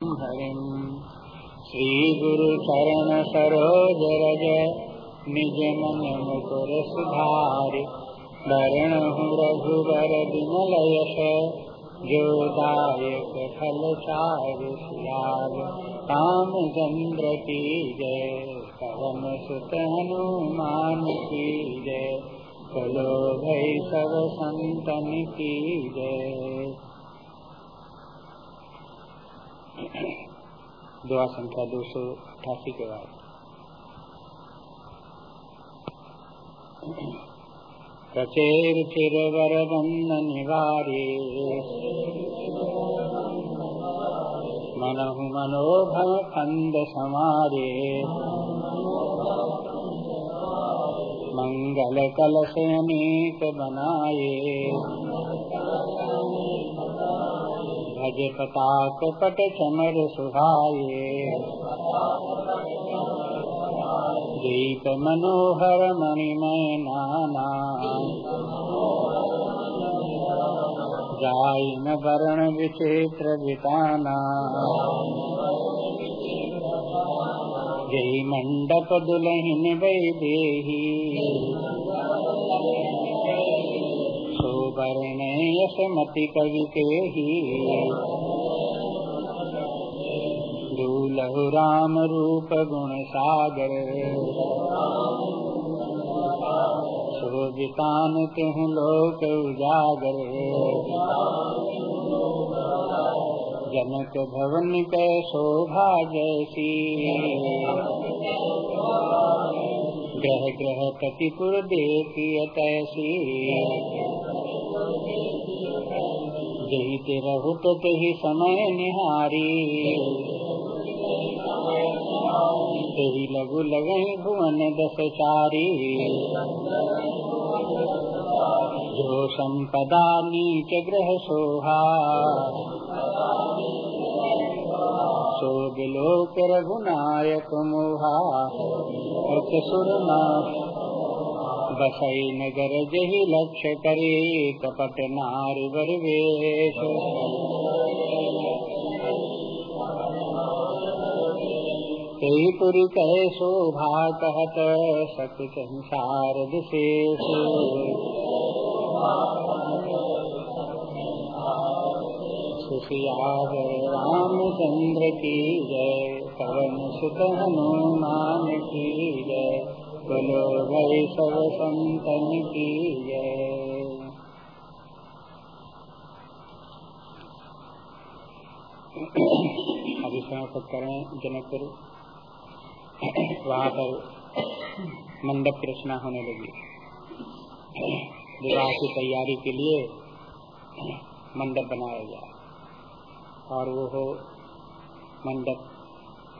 हरिम् श्रीगुरुचरण सरोज रज निज मन मुकुर सुधारि। वरणहु रघुबर विमल यश जो दायक फल चारु सियाग काम चंद्र की जय पवन सुत हनुमान की जय चलो भई सब संतन की जय दुआ संख्या दो सौ अठासी के बाद। कचेर चिर वर बंद निवारे। मनहु मनोभव कंद समारे। मंगल कलश अनेक बनाए। भज पताक पट चमर सुहाये दीप मनोहर मणिमय नाना जाय न वर्ण विचित्र बिताना जय मंडप दुलहिन वही देही वर्ण यशमति कवि के ही। दूलहु राम रूप गुण सागर। शोभितान तिहु लोक उजागर। जनक भवन के शोभा जैसी। ग्रह ग्रह प्रतिपुर देखिय तैसी। जही तेरा हुत तही समय निहारी। तेरी लघु लगई भुवन दस चारी। जो संपदा नीच ग्रह सोहा सो बिलोक रघुनायक मोहा। सुरना बसई नगर जही लक्ष्य करे कपट नार वेश पुरी कहे शोभा कहत सत संसार विशेष सुशियार रामचंद्र की जय, पवन सुत हनुमान की जय। बोलो भाई सब संतन की अभी समाप्त करें जनकपुर। वहाँ पर मंडप की रचना होने लगी। विवाह की तैयारी के लिए मंडप बनाया गया। और वो मंडप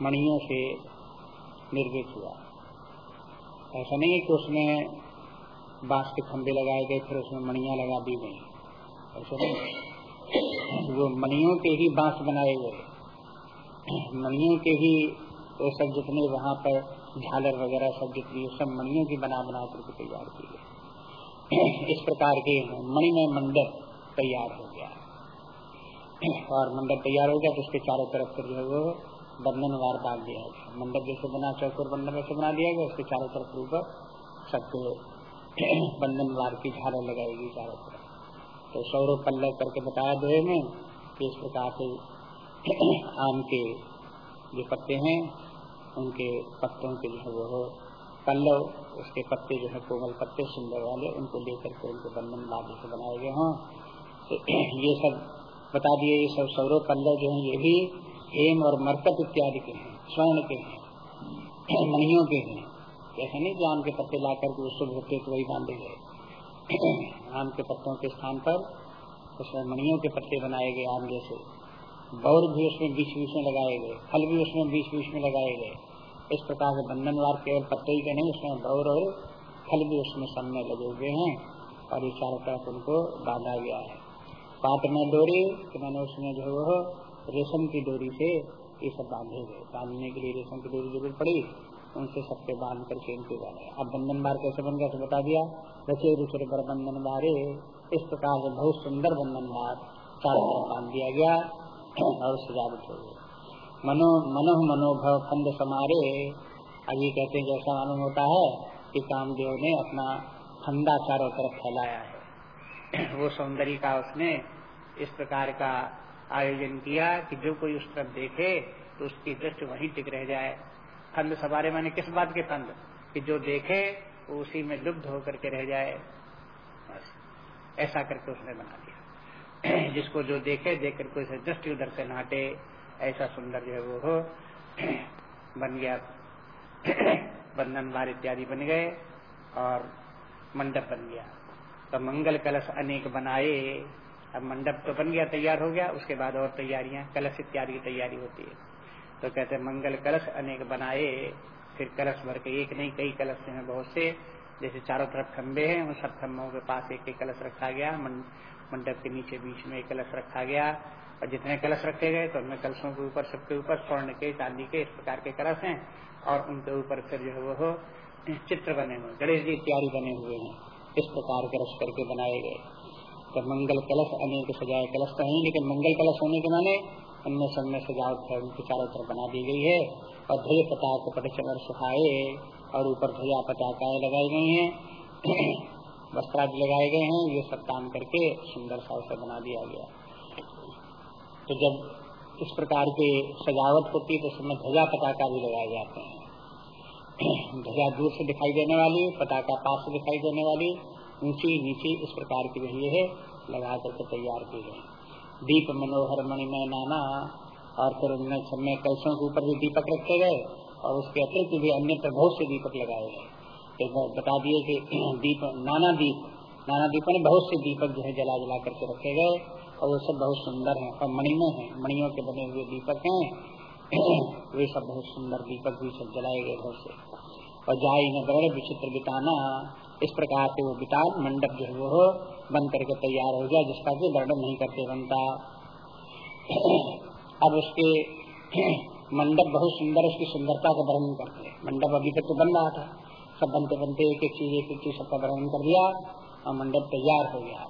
मणियों से निर्मित हुआ। ऐसा नहीं है कि उसमें बाँस के खंभे लगाए गए, फिर उसमें मणिया लगा दी गई। ऐसा नहीं वो मणियों के ही बाँस बनाए गए, मणियों के ही वो सब जितने वहाँ पर झालर वगैरह सब जितनी सब मणियों की बना बना करके तैयार की गई इस प्रकार के मणिमय मंडप तैयार हो गया और मंडप तैयार हो गया तो उसके चारों तरफ़ फिर जो है वो बंधन वार बाँध दिया मंडप जैसे बना, चौकोर बंधन वैसे बना दिया गया, उसके चारों तरफ़ ऊपर सबको बंधन वार की झालर लगाएगी चारों तरफ़। तो सौरभ पल्लव करके बताया दोहे में कि इस प्रकार से आम के जो पत्ते हैं, उनके पत्तों के जो है वो पल्लव, उसके पत्ते जो है, कोमल पत्ते, सुंदर वाले, उनको लेकर के उनके बंधन वाद्य से बनाए गए हों। तो ये सब बता दिए, ये सब सौरभ पल्लव जो है, ये भी हेम और मरकत इत्यादि के हैं, स्वर्ण के हैं, मणियों के हैं। ऐसा नहीं कि आम के पत्ते ला करके शुभ होते तो वही बांधे गए। आम के पत्तों के स्थान पर उसमें मणियों के पत्ते बनाए गए आम जैसे। बौर भी उसमें बीच बीच में लगाए गए, फल भी उसमें बीच बीच में लगाए गए। इस प्रकार से बंधनवार केवल पत्ते ही के नहीं, उसमें बौर और फल भी उसमें में लगे हुए हैं और ये चारों तरफ़ उनको बांधा गया है। पात में डोरी तो मैंने उसमें जो रेशम की डोरी से ये सब बांधे गए। बांधने के लिए रेशम की डोरी ज़रूर पड़ी, उनसे सबके बाँध करके इनके जाने अब बंधन बार कैसे बन गया बता दिया, रचे रुचर पर बंधन बारे इस प्रकार से बहुत सुंदर बंधन बार चारों तरफ़ बाँध दिया गया और सजावट हो गई। मनो मनो मनोभव खंड समारे। अभी कहते हैं, जैसा मालूम होता है कि कामदेव ने अपना फंदा चारों तरफ़ फैलाया है। वो सौंदर्य का उसने इस प्रकार का आयोजन किया कि जो कोई उस तरफ़ देखे तो उसकी दृष्टि वहीं टिक रह जाए। फंद सवारे मैंने किस बात के फंद? कि जो देखे, वो उसी में लुब्ध होकर के रह जाए। बस, ऐसा करके उसने बना दिया। जिसको जो देखे देख करके उसे दृष्टि उधर से नाटे ऐसा सुंदर जो है वो हो। बन गया। बंधन बार इत्यादि बन गए और मंडप बन गया। तो मंगल कलश अनेक बनाए अब मंडप तो बन गया, तैयार हो गया, उसके बाद और तैयारियाँ, कलश इत्यादि की तैयारी होती है। तो कहते हैं, मंगल कलश अनेक बनाए, फिर कलश भर के एक नहीं, कई कलश हैं बहुत से, जैसे चारों तरफ़ खंभे हैं, उन सब खम्भों के पास एक एक कलश रखा गया मंडप के नीचे बीच में एक कलश रखा गया, और जितने कलश रखे गए तो उनमें कलशों के ऊपर, सबके ऊपर, स्वर्ण के, चांदी के, इस प्रकार के कलश हैं, और उनके ऊपर फिर जो है वो चित्र बने हुए गणेश जी इत्यादि बने हुए हैं, इस प्रकार के रस करके बनाए गए। तो मंगल कलश अनेक सजाए कलश तो है, लेकिन मंगल कलश होने के माने उनमें सब सजावट है चारों तरफ़ बना दी गई है और ध्वज पताक पटचमर सुखाए और ऊपर ध्वजा पताकाएँ लगाई गई हैं वस्त्राज लगाए गए हैं, ये सब काम करके सुंदर सा उसे बना दिया गया। तो जब इस प्रकार की सजावट होती है तो उसमें ध्वजा पताका भी लगाए जाते हैं। ध्वजा दूर से दिखाई देने वाली, पताका पास से दिखाई देने वाली ऊँची नीची इस प्रकार की वही है, लगा करके तैयार की गई। दीप मनोहर मणिमय नाना और फिर उनमें सब में कलशों के ऊपर भी दीपक रखे गए और उसके अतिरिक्त भी अन्य बहुत से दीपक लगाए गए। बता दिए कि दीप, नाना दीप नाना दीप में बहुत से दीपक जो है जला जला करके रखे गए और वो सब बहुत सुंदर हैं और मणिमय हैं, मणियों के बने हुए दीपक हैं। वे सब बहुत सुंदर दीपक भी सब जलाए गए बहुत से। और न बड़े विचित्र बिताना इस प्रकार से वो बितान मंडप जो है वो बन करके तैयार हो गया, जिसका की वर्णन नहीं करते बनता। अब उसके मंडप बहुत सुंदर, उसकी सुंदरता का वर्णन करते मंडप अभी तक तो बन रहा था। सब बनते बनते एक एक चीज़, एक एक चीज़ सबका वर्णन कर दिया और मंडप तैयार हो गया।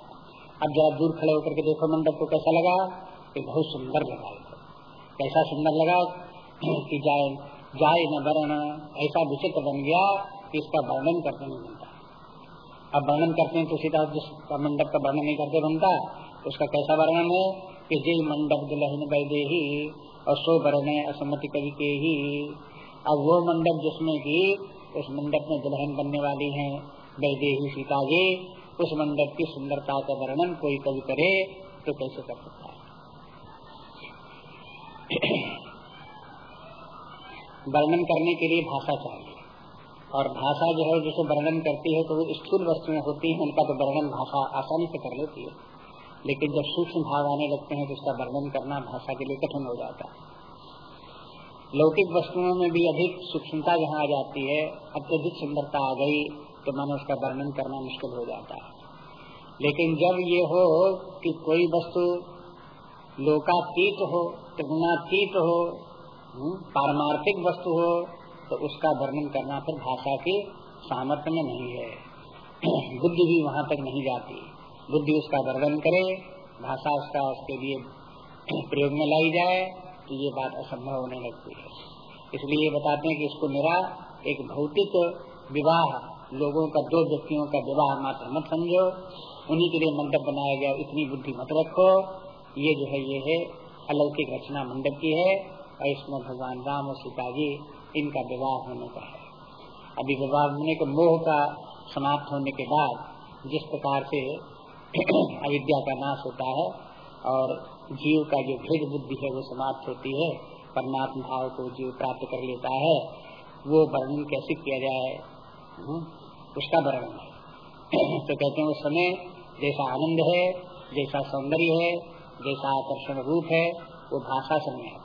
अब जरा दूर खड़े होकर के देखो मंडप को कैसा लगा। कि बहुत सुंदर लगा। कैसा सुंदर लगा कि जाए जाए न वर्ण, ऐसा विचित्र बन गया कि इसका वर्णन करते नहीं अब वर्णन करते हैं तो सीधा जिस मंडप का वर्णन नहीं करते, बनता तो उसका कैसा वर्णन है? कि जे मंडप दुल्हन ही और सो वर्ण असमति कवि के ही। अब वो मंडप जिसमें की उस मंडप में दुल्हन बनने वाली है बैदे ही सीता जी, उस मंडप की सुंदरता का वर्णन कोई कवि करे तो कैसे कर सकता है? वर्णन करने के लिए भाषा चाहिए। और भाषा जो है जिसे वर्णन करती है तो वो स्थूल वस्तुएँ होती हैं उनका तो वर्णन भाषा आसानी से कर लेती है। लेकिन जब सूक्ष्म भाव आने लगते हैं तो उसका वर्णन करना भाषा के लिए कठिन हो जाता है। लौकिक वस्तुओं में भी अधिक सूक्ष्मता जहाँ आ जाती है अत्यधिक सुंदरता आ गई तो मानो उसका वर्णन करना मुश्किल हो जाता है। लेकिन जब ये हो कि कोई वस्तु लोकातीत हो त्रिगुणातीत हो हम्म, पारमार्थिक वस्तु हो तो उसका वर्णन करना फिर भाषा के सामर्थ्य में नहीं है। बुद्धि भी वहाँ तक नहीं जाती। बुद्धि उसका वर्णन करे, भाषा उसका उसके लिए प्रयोग में लाई जाए तो ये बात असंभव होने लगती है। इसलिए बताते हैं कि इसको मेरा एक भौतिक विवाह, लोगों का, दो व्यक्तियों का विवाह मात्र मत समझो। उन्हीं के लिए मंडप बनाया गया, इतनी बुद्धि मत रखो। ये जो है, ये है अलौकिक रचना मंडप की है। और इसमें भगवान राम और सीता जी इनका विवाह होने का है। अभी विवाह होने के मोह का समाप्त होने के बाद जिस प्रकार से अविद्या का नाश होता है और जीव का जो भेद बुद्धि है वो समाप्त होती है परमात्मा भाव को जीव प्राप्त कर लेता है वो वर्णन कैसे किया जाए? हम्म, उसका वर्णन है। तो कहते हैं उस समय जैसा आनंद है जैसा सौंदर्य है जैसा आकर्षण रूप है वो भाषा समय आता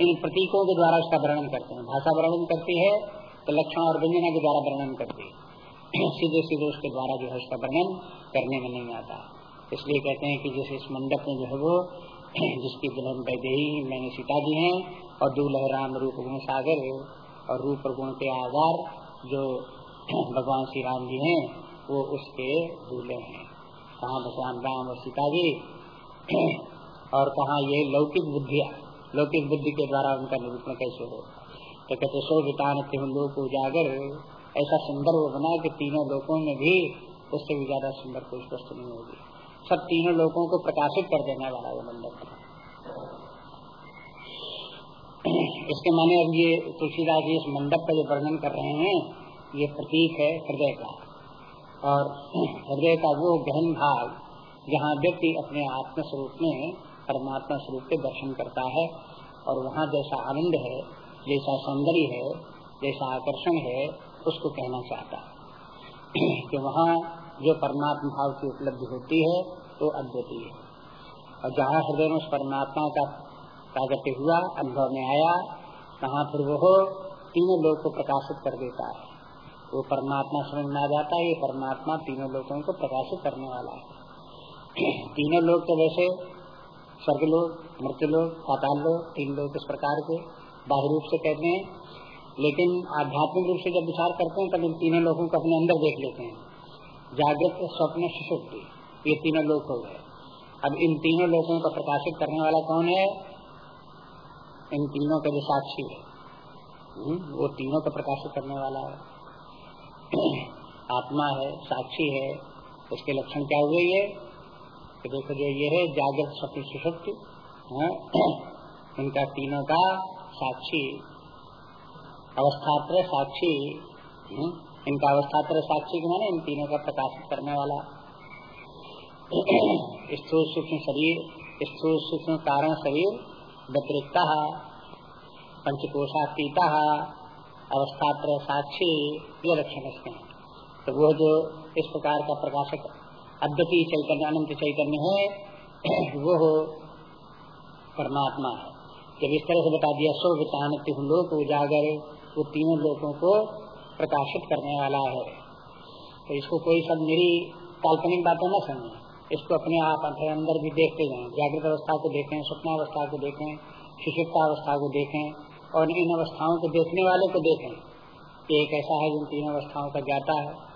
इन प्रतीकों के द्वारा उसका वर्णन करते हैं। भाषा वर्णन करती है तो लक्षण और व्यंजना के द्वारा वर्णन करती है। सीधे सीधे उसके द्वारा जो है उसका वर्णन करने में नहीं आता। इसलिए कहते हैं कि जैसे इस मंडप में जो है वो, जिसकी दुल्हन वैदेही मैंने सीता जी है, और दूल्ह राम रूप गुण सागर और रूप गुण के आधार जो भगवान श्री राम जी हैं, वो उसके दूल्हे हैं। कहा भगवान राम और सीता जी? और कहा ये लौकिक बुद्धिया? लौकिक बुद्धि के द्वारा उनका निरूपण कैसे हो? तो कहते, सो वितान लोक उजागर, ऐसा सुंदर वो बना कि तीनों लोगों में भी उससे भी ज़्यादा सुंदर कोई वस्तु नहीं होगी। सब तीनों लोगों को प्रकाशित कर देने वाला वो मंडप। इसके माने अब ये तुलसीदास जी इस मंडप का जो वर्णन कर रहे हैं, ये प्रतीक है हृदय का। और हृदय का वो गहन भाग, जहाँ व्यक्ति अपने आत्म स्वरूप में परमात्मा स्वरूप के दर्शन करता है और वहाँ जैसा आनंद है, जैसा सौंदर्य है, जैसा आकर्षण है, उसको कहना चाहता है। कि वहाँ जो परमात्मा भाव की उपलब्धि होती है, वो अद्वितीय है। और जहाँ हृदय में उस परमात्मा का प्रागट्य हुआ, अनुभव में आया, वहाँ फिर वो तीनों लोग को प्रकाशित कर देता है। वो परमात्मा समझ में आ जाता है, ये परमात्मा तीनों लोगों को प्रकाशित करने वाला है। तीनों लोग तो वैसे स्वर्ग लोग मृत्यु लोग पाताल लोग तीन लोग इस प्रकार के बाह्य रूप से कहते हैं। लेकिन आध्यात्मिक रूप से जब विचार करते हैं तब इन तीनों लोगों को अपने अंदर देख लेते हैं। जागृत स्वप्न सुषुप्ति ये तीनों लोग हो गए। अब इन तीनों लोगों को प्रकाशित करने वाला कौन है? इन तीनों का जो साक्षी है। हम्म, वो तीनों को प्रकाशित करने वाला है। आत्मा है साक्षी है उसके लक्षण क्या हुए ये? कि देखो जो ये है, जागृत स्वप्न सुषुप्त उनका तीनों का साक्षी अवस्थात्र साक्षी इनका अवस्थात्र साक्षी के माने इन तीनों का प्रकाशित करने वाला। स्थूल सूक्ष्म शरीर, स्थूल सूक्ष्म कारण शरीर, व्यतिरिक्त, पंचकोशातीता अवस्थात्र साक्षी, ये लक्षण इसके तो वो जो इस प्रकार का प्रकाशक अद्वितीय चैतन्य अनंत चैतन्य है, वो हो परमात्मा है। जब इस तरह से बता दिया सो विचानत्य लोक उजागर, वो तीनों लोगों को प्रकाशित करने वाला है। तो इसको कोई सब मेरी काल्पनिक बातें न समझे। इसको अपने आप अपने अंदर भी देखते जाए। जागृत अवस्था को देखें, स्वप्नावस्था को देखें शिशुता अवस्था को देखें और इन अवस्थाओं को देखने वाले को देखें। एक ऐसा है जिन तीन अवस्थाओं का ज्ञाता है।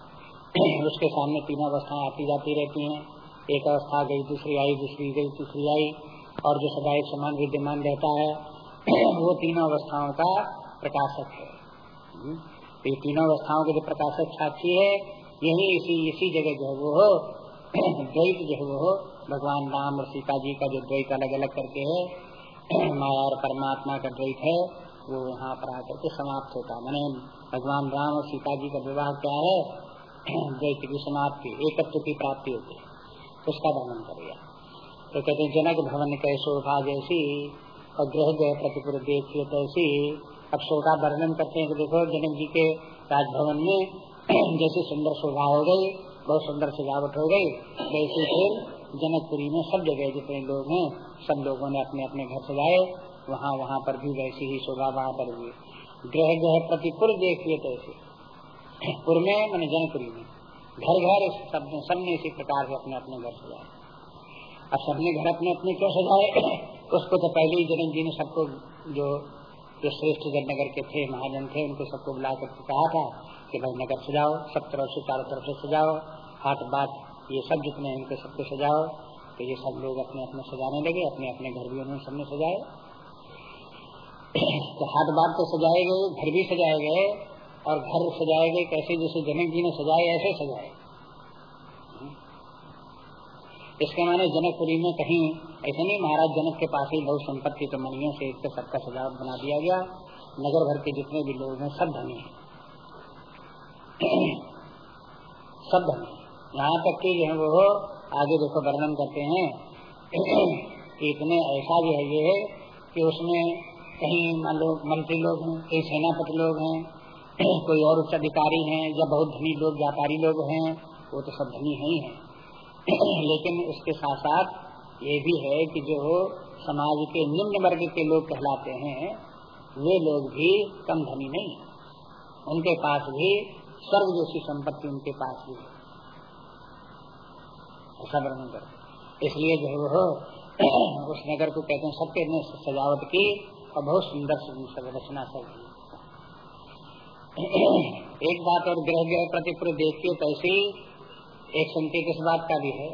उसके सामने तीनों अवस्थाएँ आती जाती रहती हैं। एक अवस्था गई, दूसरी आई, दूसरी गई, तीसरी आई, और जो सदा एक समान विद्यमान रहता है, वो तीनों अवस्थाओं का प्रकाशक है। हम्म। ये तीनों अवस्थाओं के जो प्रकाशक साक्षी है, यही इसी इसी जगह जो है वो द्वैत जो है वो भगवान राम और सीता जी का जो द्वैत अलग अलग करके है, माया और परमात्मा का द्वैत है, वो यहाँ पर आकर के समाप्त होता है। मैंने भगवान राम और सीता जी का विवाह क्या है? द्वैत की समाप्ति एकत्व की प्राप्ति होती है। उसका वर्णन करेगा तो कहते हैं, जनक भवन के शोभा जैसी और ग्रह गृह प्रतिपुर देखिए तैसी। अब शोभा वर्णन करते हैं कि देखो, जनक जी के राजभवन में जैसी सुंदर शोभा हो गई, बहुत सुंदर सजावट हो गई, वैसे फिर जनकपुरी में सब जगह जितने लोग हैं, सब लोगों ने अपने अपने घर सजाए, वहाँ वहाँ पर भी वैसी ही शोभा वहाँ पर हुई। ग्रह ग्रह प्रतिपुर देखिए तैसे। पुर में मैंने जनपुरी में घर घर सब सबने इसी प्रकार से अपने अपने घर सजाए। अब सबने घर अपने अपने क्यों सजाए? उसको तो पहले ही जनक जी ने सबको जो जो श्रेष्ठ नगर के थे, महाजन थे, उनको सबको बुला करके कहा था कि भाई नगर सजाओ, सब तरफ़ से चारों तरफ़ से सजाओ, हाथ बात, ये सब जितने इनको सबको सजाओ। तो ये सब लोग अपने अपने सजाने लगे, अपने अपने घर भी उन्होंने सबने सजाए। तो हाथ बात तो सजाए गए, घर भी सजाए गए और घर सजाए गए कैसे जैसे जनक जी ने सजाए, ऐसे सजाए। इसके माने जनकपुरी में कहीं ऐसे नहीं, महाराज जनक के पास ही बहुत संपत्ति तो मनियों से इसके सबका सजावट बना दिया गया। नगर भर के जितने भी लोग हैं, सब धनी सब धनी यहाँ तक कि जो है वो आगे देखो वर्णन करते हैं इतने ऐसा भी है ये है कि उसमें कहीं मान लो मंत्री लोग हैं कई सेनापति लोग हैं कोई और उच्च अधिकारी हैं, या बहुत धनी लोग, व्यापारी लोग हैं, वो तो सब धनी ही हैं। लेकिन उसके साथ साथ ये भी है कि जो समाज के निम्न वर्ग के लोग कहलाते हैं, वे लोग भी कम धनी नहीं उनके पास भी स्वर्ग जैसी संपत्ति उनके पास भी है। ऐसा वर्णन कर इसलिए जो है वो उस नगर को कहते हैं सबके सजावट की और बहुत सुंदर संरचना सब एक बात और ग्रह ग्रह प्रतिपुर देखिए तो ऐसी एक संकेत इस बात का भी है,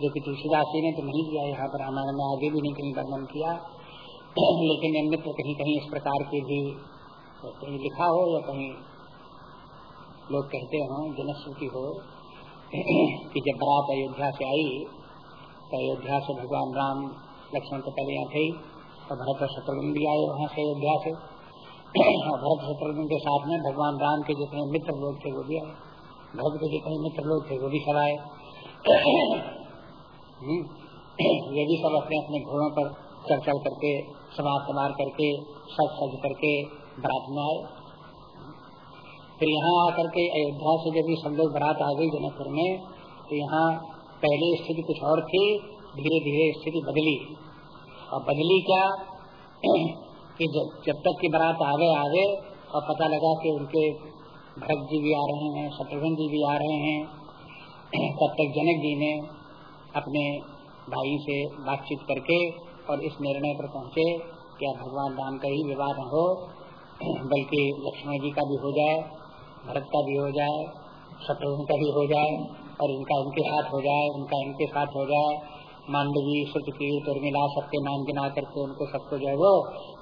जो कि तुलसीदास जी ने तो नहीं किया यहाँ पर रामायण में आगे भी नहीं कहीं वर्णन किया, लेकिन अन्यत्र कहीं कहीं इस प्रकार की भी कहीं लिखा हो या कहीं लोग कहते हो, जनश्रुति हो, कि जब बारात अयोध्या से आई तो अयोध्या से भगवान राम लक्ष्मण तो पहले यहाँ थे और भरत और शत्रुघ्न भी आए वहाँ से अयोध्या से। भरत शत्रुघ्न के साथ में भगवान राम के जितने मित्र लोग थे वो भी आए। भरत के जितने मित्र लोग थे वो भी सब आए। हम्म। ये भी सब अपने अपने घोड़ों पर चढ़ चढ़ करके, समार समार करके सज सज करके बरात में आए। फिर यहाँ आकर के अयोध्या से जब सब लोग बरात आ गई जनकपुर में तो यहाँ पहले स्थिति कुछ और थी धीरे धीरे स्थिति बदली। और बदली क्या? कि जब जब तक की बारात आगे आगे, और पता लगा कि उनके भरत जी भी आ रहे हैं शत्रुघ्न जी भी आ रहे हैं, तब तक जनक जी ने अपने भाई से बातचीत करके और इस निर्णय पर पहुँचे कि अब भगवान राम का ही विवाह न हो, बल्कि लक्ष्मण जी का भी हो जाए, भरत का भी हो जाए, शत्रुघ्न का भी हो जाए, और इनका इनके साथ हो जाए, उनका इनके साथ हो जाए मांडवी सुतकीर्त और मिला सबके नाम गिना करके उनको सबको जो है वो,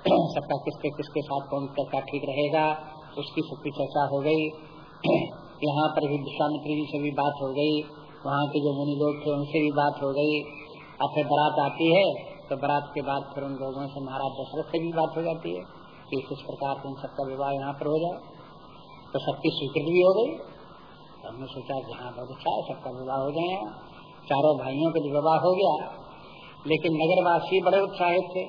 सबका किसके किसके साथ कौन का ठीक रहेगा, उसकी सबकी चर्चा हो गई। यहाँ पर भी विश्वामित्री जी से भी बात हो गई। वहाँ के जो मुनि लोग थे, उनसे भी बात हो गई। अब फिर बारात आती है तो बारात के बाद फिर उन लोगों से महाराज दशरथ से भी बात हो जाती है कि किस प्रकार से उन सबका विवाह यहाँ पर हो जाए। तो सबकी स्वीकृति भी हो गई। तो हमने सोचा कि हाँ बहुत अच्छा है, सबका विवाह हो जाए चारों भाइयों का विवाह हो गया। लेकिन नगरवासी बड़े उत्साहित थे।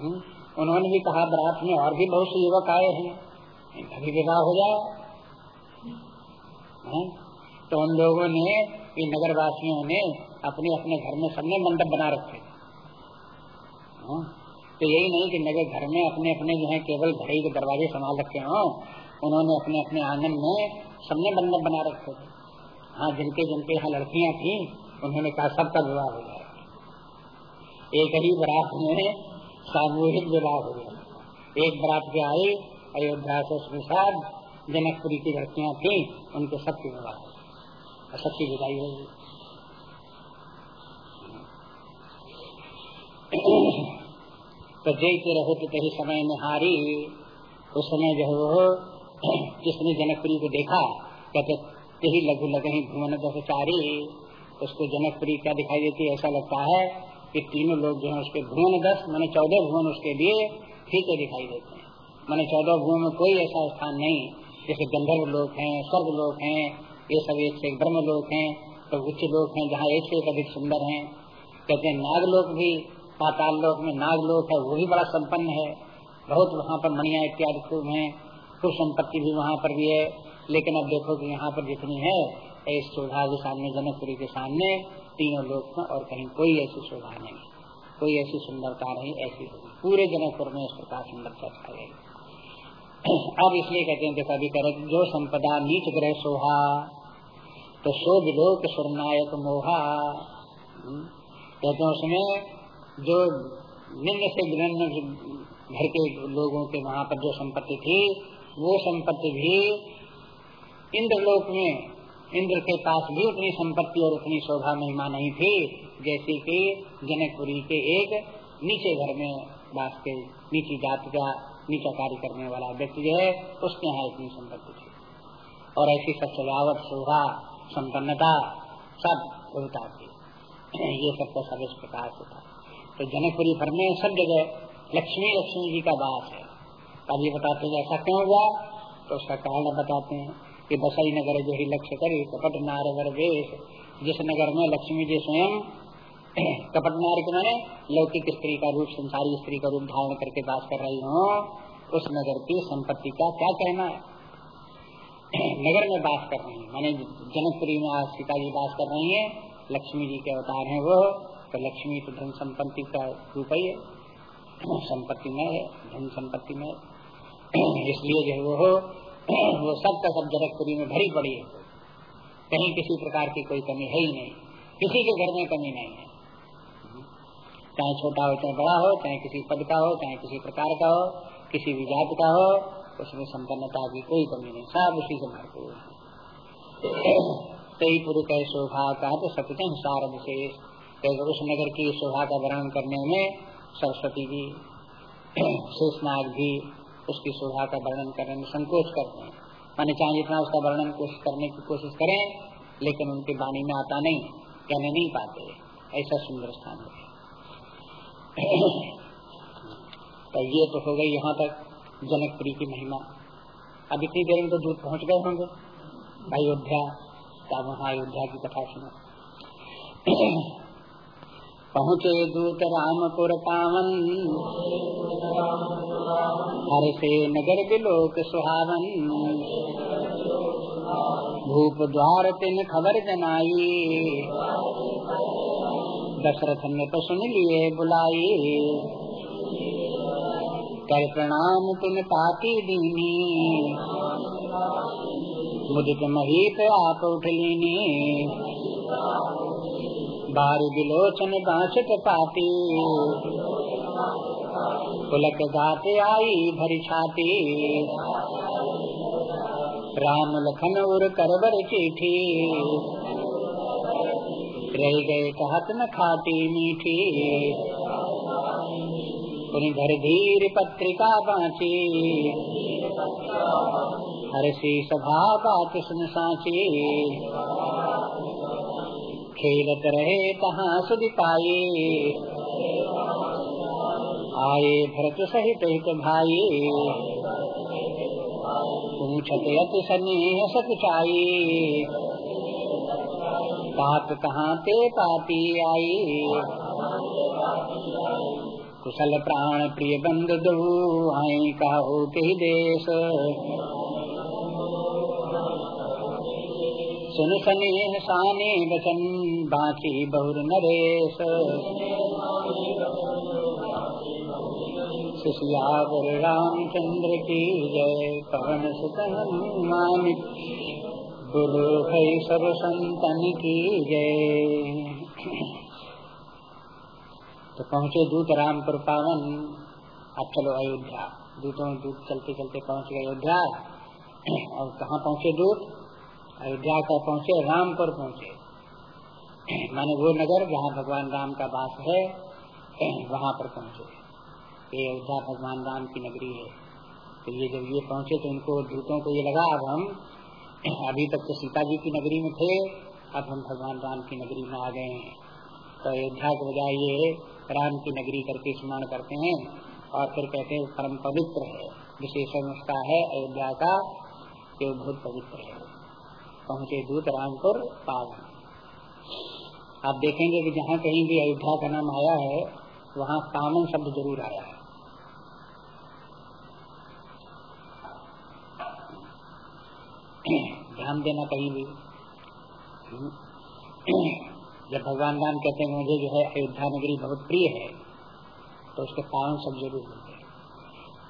हम्म, उन्होंने भी कहा बरात में और भी बहुत से युवक आए हैं। इनका भी विवाह हो जाए। हम्म, तो उन लोगों ने नगर वासियों ने अपने अपने घर में सबने मंडप बना रखे। हाँ? तो यही नहीं कि नगर घर में अपने अपने जो है केवल घर के दरवाजे संभाल रखे हों। उन्होंने अपने अपने आँगन में सबने मंडप बना रखे थे। हाँ जिनके जिनके यहाँ लड़कियाँ थी उन्होंने कहा सबका विवाह हो गया। एक ही बरात में सामूहिक विवाह हो गया। एक बरात के आई अयोध्या से साथ जनकपुरी की लड़कियाँ थी, उनके सबके विवाह हो सबकी विदाई होगी तो जैसे रहो तो कहीं समय में हारी उस समय जो वो, जिसने जनकपुरी को देखा, कहते यही लघु लगे भुवन दसचारी उसको जनकपुरी क्या दिखाई देती है। ऐसा लगता है कि तीनों लोग जो है उसके भुवन दस, मैंने चौदह भुवन उसके लिए फीके दिखाई देते हैं। मैंने चौदह भुवन में कोई ऐसा स्थान नहीं, जैसे गंधर्व लोग हैं, स्वर्ग लोग हैं, ये सब एक से ब्रह्म लोग हैं तो उच्च लोग हैं, जहाँ एक से एक अधिक सुंदर हैं। कहते हैं नाग लोग भी, पाताल लोक में नाग लोक है, वो भी बड़ा संपन्न है। बहुत वहाँ पर मणिया इत्यादि खूब है खूब संपत्ति भी वहाँ पर भी है। लेकिन अब देखो कि यहाँ पर जितनी है इस शोभा के सामने जनकपुरी के सामने तीनों लोग में और कहीं कोई ऐसी शोभा नहीं। कोई ऐसी सुंदरता नहीं ऐसी पूरे जनकपुर में इस प्रकार सुंदरता छा गई। अब इसलिए कहते हैं देखो अभी करे जो संपदा नीच ग्रह सोहा तो शोभ लोक सुरनायक मोहा। हम्म, कहते उसमें जो निम्न से निम्न घर के लोगों के वहाँ पर जो संपत्ति थी वो संपत्ति भी इंद्रलोक में इंद्र के पास भी उतनी संपत्ति और उतनी शोभा महिमा नहीं थी, जैसे कि जनकपुरी के एक नीचे घर में बास के नीची जात का नीचा कार्य करने वाला व्यक्ति जो है, उसके यहाँ इतनी संपत्ति थी। और ऐसी सब सजावट शोभा, संपन्नता सब होता थी। ये सब का सब इस प्रकार से था। तो जनकपुरी भर में सब जगह लक्ष्मी लक्ष्मी जी का वास है। तब ये बताते हैं ऐसा क्यों हुआ? तो उसका कारण बताते हैं। कि बसई नगर जो ही लक्ष्य करे, कपट नार वेश। जिस नगर में लक्ष्मी जी स्वयं कपट नार के मैंने लौकिक स्त्री का रूप, संसारी स्त्री का रूप धारण करके बात कर रही हो, उस नगर की संपत्ति का क्या कहना है? नगर में बात कर रही है। मैंने जनकपुरी में आज सीता जी बात कर रही है, लक्ष्मी जी के अवतार है वो तो लक्ष्मी तो धन संपत्ति का रूप ही है। संपत्ति में है, धन संपत्ति में इसलिए जो वो वो सब का सब जनकपुरी में भरी पड़ी है। कहीं किसी प्रकार की कोई कमी है ही नहीं। किसी के घर में कमी नहीं है। चाहे छोटा हो, चाहे बड़ा हो, चाहे किसी पद का हो, चाहे किसी प्रकार का हो, किसी भी जात का हो, उसमें संपन्नता की कोई कमी नहीं। सब उसी से भरपूर सही पुरुष शोभा का तो सकुच सार विशेष। उस नगर की शोभा का वर्णन करने में सरस्वती जी शेषनाग भी उसकी शोभा का वर्णन करने में संकोच करते हैं मैंने चाहे जितना उसका वर्णन कोशिश करने की कोशिश करें, लेकिन उनकी वाणी में आता नहीं, कहने नहीं पाते। ऐसा सुंदर स्थान है। तो ये तो हो गई यहाँ तक जनकपुरी की महिमा। अब इतनी देर में तो दूध पहुँच गए होंगे। अयोध्या अयोध्या की कथा सुनो। पहुँचे दूत रामपुर पावन। हर से नगर बिलोक सुहावन। भूप द्वार तिन खबर जनाई। दशरथ ने तो सुन लिए बुलाई। कर प्रणाम तुम ताकी दीनी। मुदित महीप आप उठ लीनी। बारी बिलोचन बाँचत पाती। पुलक गाते आई भरी छाती। राम लखन उर करबर चिठी। रह गए कहत न खाती मीठी। उन्हीं घर धीर पत्रिका बाँची। हर सी सभा बात सुन साची। खेलत रहे कहाँ सुध पाए आए भरत सहित हित भाई पूछत अति स्नेह सकुचाई बात कहाँ ते पाती आई कुशल प्राण प्रिय बंद दो आए कहो के देश। सुन सनेह साने वचन बाकी बहुर नरेश। सुशियावर रामचंद्र की जय पवन सुत गुरु भई सब संतन की जय। तो पहुँचे दूत रामपुर पावन। अब चलो अयोध्या। दूतों दूत चलते चलते पहुँच गए अयोध्या। और कहाँ पहुँचे दूत? अयोध्या का पहुँचे रामपुर पहुँचे। माने वो नगर जहाँ भगवान राम का वास है, वहाँ पर पहुँचे। ये अयोध्या भगवान राम की नगरी है। तो ये जब ये पहुँचे तो उनको दूतों को ये लगा, अब हम अभी तक तो सीता जी की नगरी में थे, अब हम भगवान राम की नगरी में आ गए हैं। तो अयोध्या के बजाय ये राम की नगरी करके स्मरण करते हैं और फिर कहते हैं, परम पवित्र है। विशेषण उसका है अयोध्या का, ये बहुत पवित्र है। पहुँचे दूत रामपुर पावन आप देखेंगे कि जहाँ कहीं भी अयोध्या का नाम आया है, वहाँ पावन शब्द ज़रूर आया है। ध्यान देना कहीं भी। जब भगवान राम कहते हैं, मुझे जो है अयोध्या नगरी बहुत प्रिय है तो उसके पावन शब्द ज़रूर होते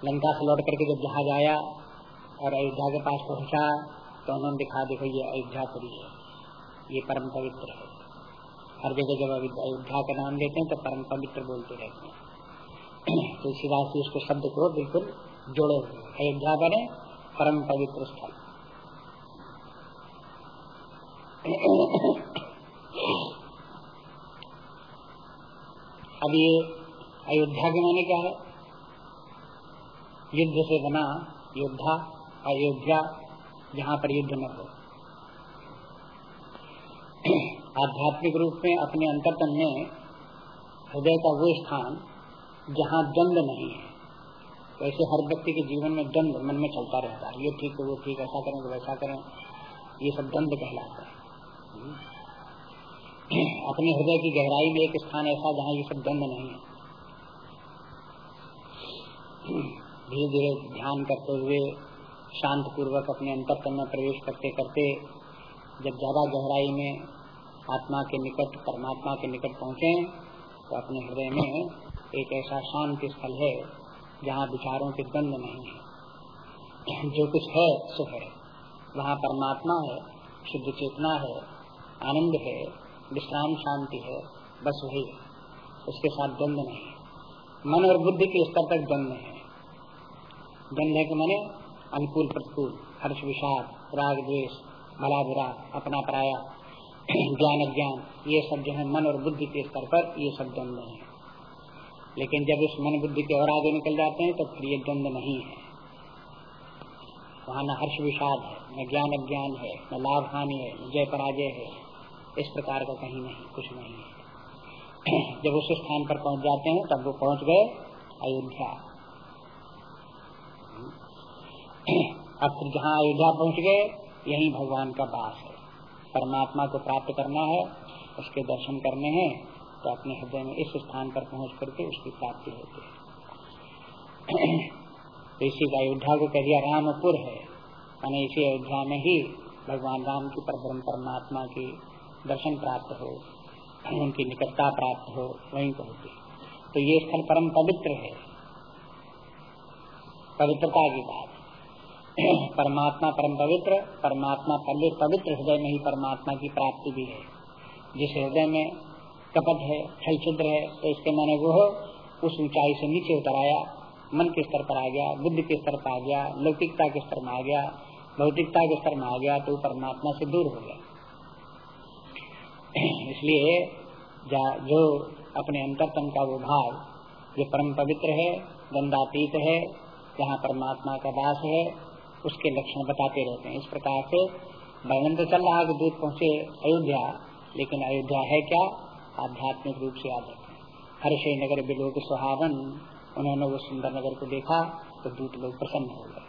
लंका से लौट करके जब जहाज़ आया और अयोध्या के पास पहुँचा तो उन्होंने दिखा देखो ये अयोध्या अयोध्यापुरी है। ये परम पवित्र है। हर जगह जब अयोध्या का नाम लेते हैं तो परम पवित्र बोलते रहते हैं। तो इसी से उसको शब्द को बिल्कुल जोड़े हुए अयोध्या बने, परम पवित्र स्थल। अब ये अयोध्या के माने क्या है? युद्ध से बना योद्धा, अयोध्या जहाँ पर युद्ध न हो। आध्यात्मिक रूप में अपने अंतरतन में हृदय का वो स्थान जहाँ द्वंद नहीं है, वैसे हर व्यक्ति के जीवन में द्वंद मन में चलता रहता है। ये ठीक है, वो ठीक ऐसा करें वैसा करें, ये सब द्वंद कहलाता है। अपने हृदय की गहराई में एक स्थान ऐसा जहाँ ये सब द्वंद नहीं है। धीरे धीरे ध्यान करते हुए शांत पूर्वक अपने अंतरतम में प्रवेश करते करते, जब ज़्यादा गहराई में आत्मा के निकट, परमात्मा के निकट पहुँचे तो अपने हृदय में एक ऐसा शांति स्थल है, जहाँ विचारों के द्वंद नहीं है। जो कुछ है, सो है। वहाँ परमात्मा है, शुद्ध चेतना है, आनंद है, विश्राम शांति है, बस वही उसके साथ द्वंद नहीं मन और बुद्धि के स्तर तक द्वंद है। द्वंद है कि मैंने अनुकूल, प्रतिकूल, हर्ष, विषाद, राग, द्वेष भला बुरा अपना पराया ज्ञान, अज्ञान, ये सब जो है मन और बुद्धि के स्तर पर ये सब द्वंद है। लेकिन जब इस मन, बुद्धि के और आगे निकल जाते हैं तो फिर ये द्वंद नहीं है। वहाँ न हर्ष, विषाद है, न ज्ञान, अज्ञान है, न लाभ, हानि है, न जय, पराजय है। इस प्रकार का कहीं नहीं, कुछ नहीं है। जब उस स्थान पर पहुँच जाते हैं, तब वो पहुँच गए अयोध्या। अब फिर जहाँ अयोध्या पहुँच गए, यही भगवान का वास है। परमात्मा को प्राप्त करना है, उसके दर्शन करने हैं तो अपने हृदय में इस स्थान पर पहुँच करके उसकी प्राप्ति होती है। तो इसी अयोध्या को कह दिया, रामपुर है। मैंने इसी अयोध्या में ही भगवान राम की परम परमात्मा की दर्शन प्राप्त हो, उनकी निकटता प्राप्त हो, वहीं होती तो ये स्थल परम पवित्र है। पवित्रता की बात। परमात्मा परम पवित्र, परमात्मा पहले पवित्र हृदय में ही परमात्मा की प्राप्ति भी है। जिस हृदय में कपट है छल छिद्र है तो इसके माने वो उस ऊंचाई से नीचे उतर आया, मन के स्तर पर आ गया, बुद्धि के स्तर पर आ गया, लौकिकता के स्तर में आ गया, भौतिकता के स्तर में आ गया तो परमात्मा से दूर हो गया। इसलिए जो अपने अंतरतम का वो भाव, जो परम पवित्र है गंदातीत है, जहाँ परमात्मा का दास है उसके लक्षण बताते रहते हैं। इस प्रकार से वर्णन तो चल रहा है दूध पहुँचे अयोध्या, लेकिन अयोध्या है क्या? आध्यात्मिक रूप से याद रखें। हर्षे नगर बिलोक सुहावन, उन्होंने वो सुंदर नगर को देखा तो दूत लोग प्रसन्न हो गए।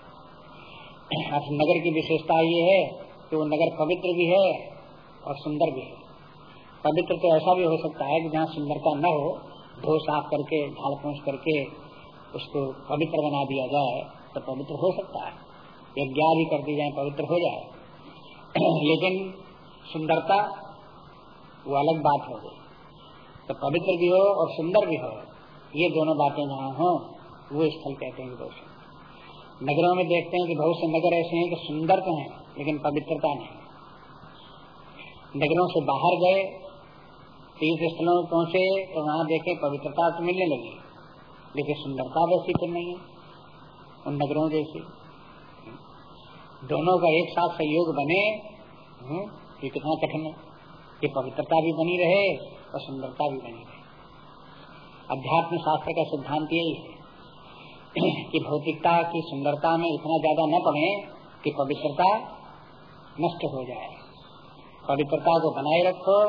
अब नगर की विशेषता ये है कि वो नगर पवित्र भी है और सुंदर भी है। पवित्र तो ऐसा भी हो सकता है कि जहाँ सुंदरता न हो धो साफ़ करके झाड़ पोछ करके उसको पवित्र बना दिया जाए तो पवित्र हो सकता है। यज्ञा भी कर दी जाए, पवित्र हो जाए। लेकिन सुंदरता वो अलग बात हो गई। तो पवित्र भी हो और सुंदर भी हो, ये दोनों बातें जहाँ हो, वो स्थल कहते हैं दोष नगरों में देखते हैं कि बहुत से नगर ऐसे हैं कि सुंदर तो हैं, लेकिन पवित्रता नहीं। नगरों से बाहर गए, तीर्थ स्थलों में पहुँचे तो वहाँ देखे पवित्रता तो मिलने लगी, लेकिन सुंदरता वैसी तो नहीं है, उन नगरों जैसी। दोनों का एक साथ सहयोग बने हम्म, ये कितना कठिन है। कि पवित्रता भी बनी रहे और सुंदरता भी बनी रहे। अध्यात्म शास्त्र का सिद्धांत यही है कि भौतिकता की सुंदरता में इतना ज़्यादा न पड़े कि पवित्रता नष्ट हो जाए। पवित्रता को बनाए रखो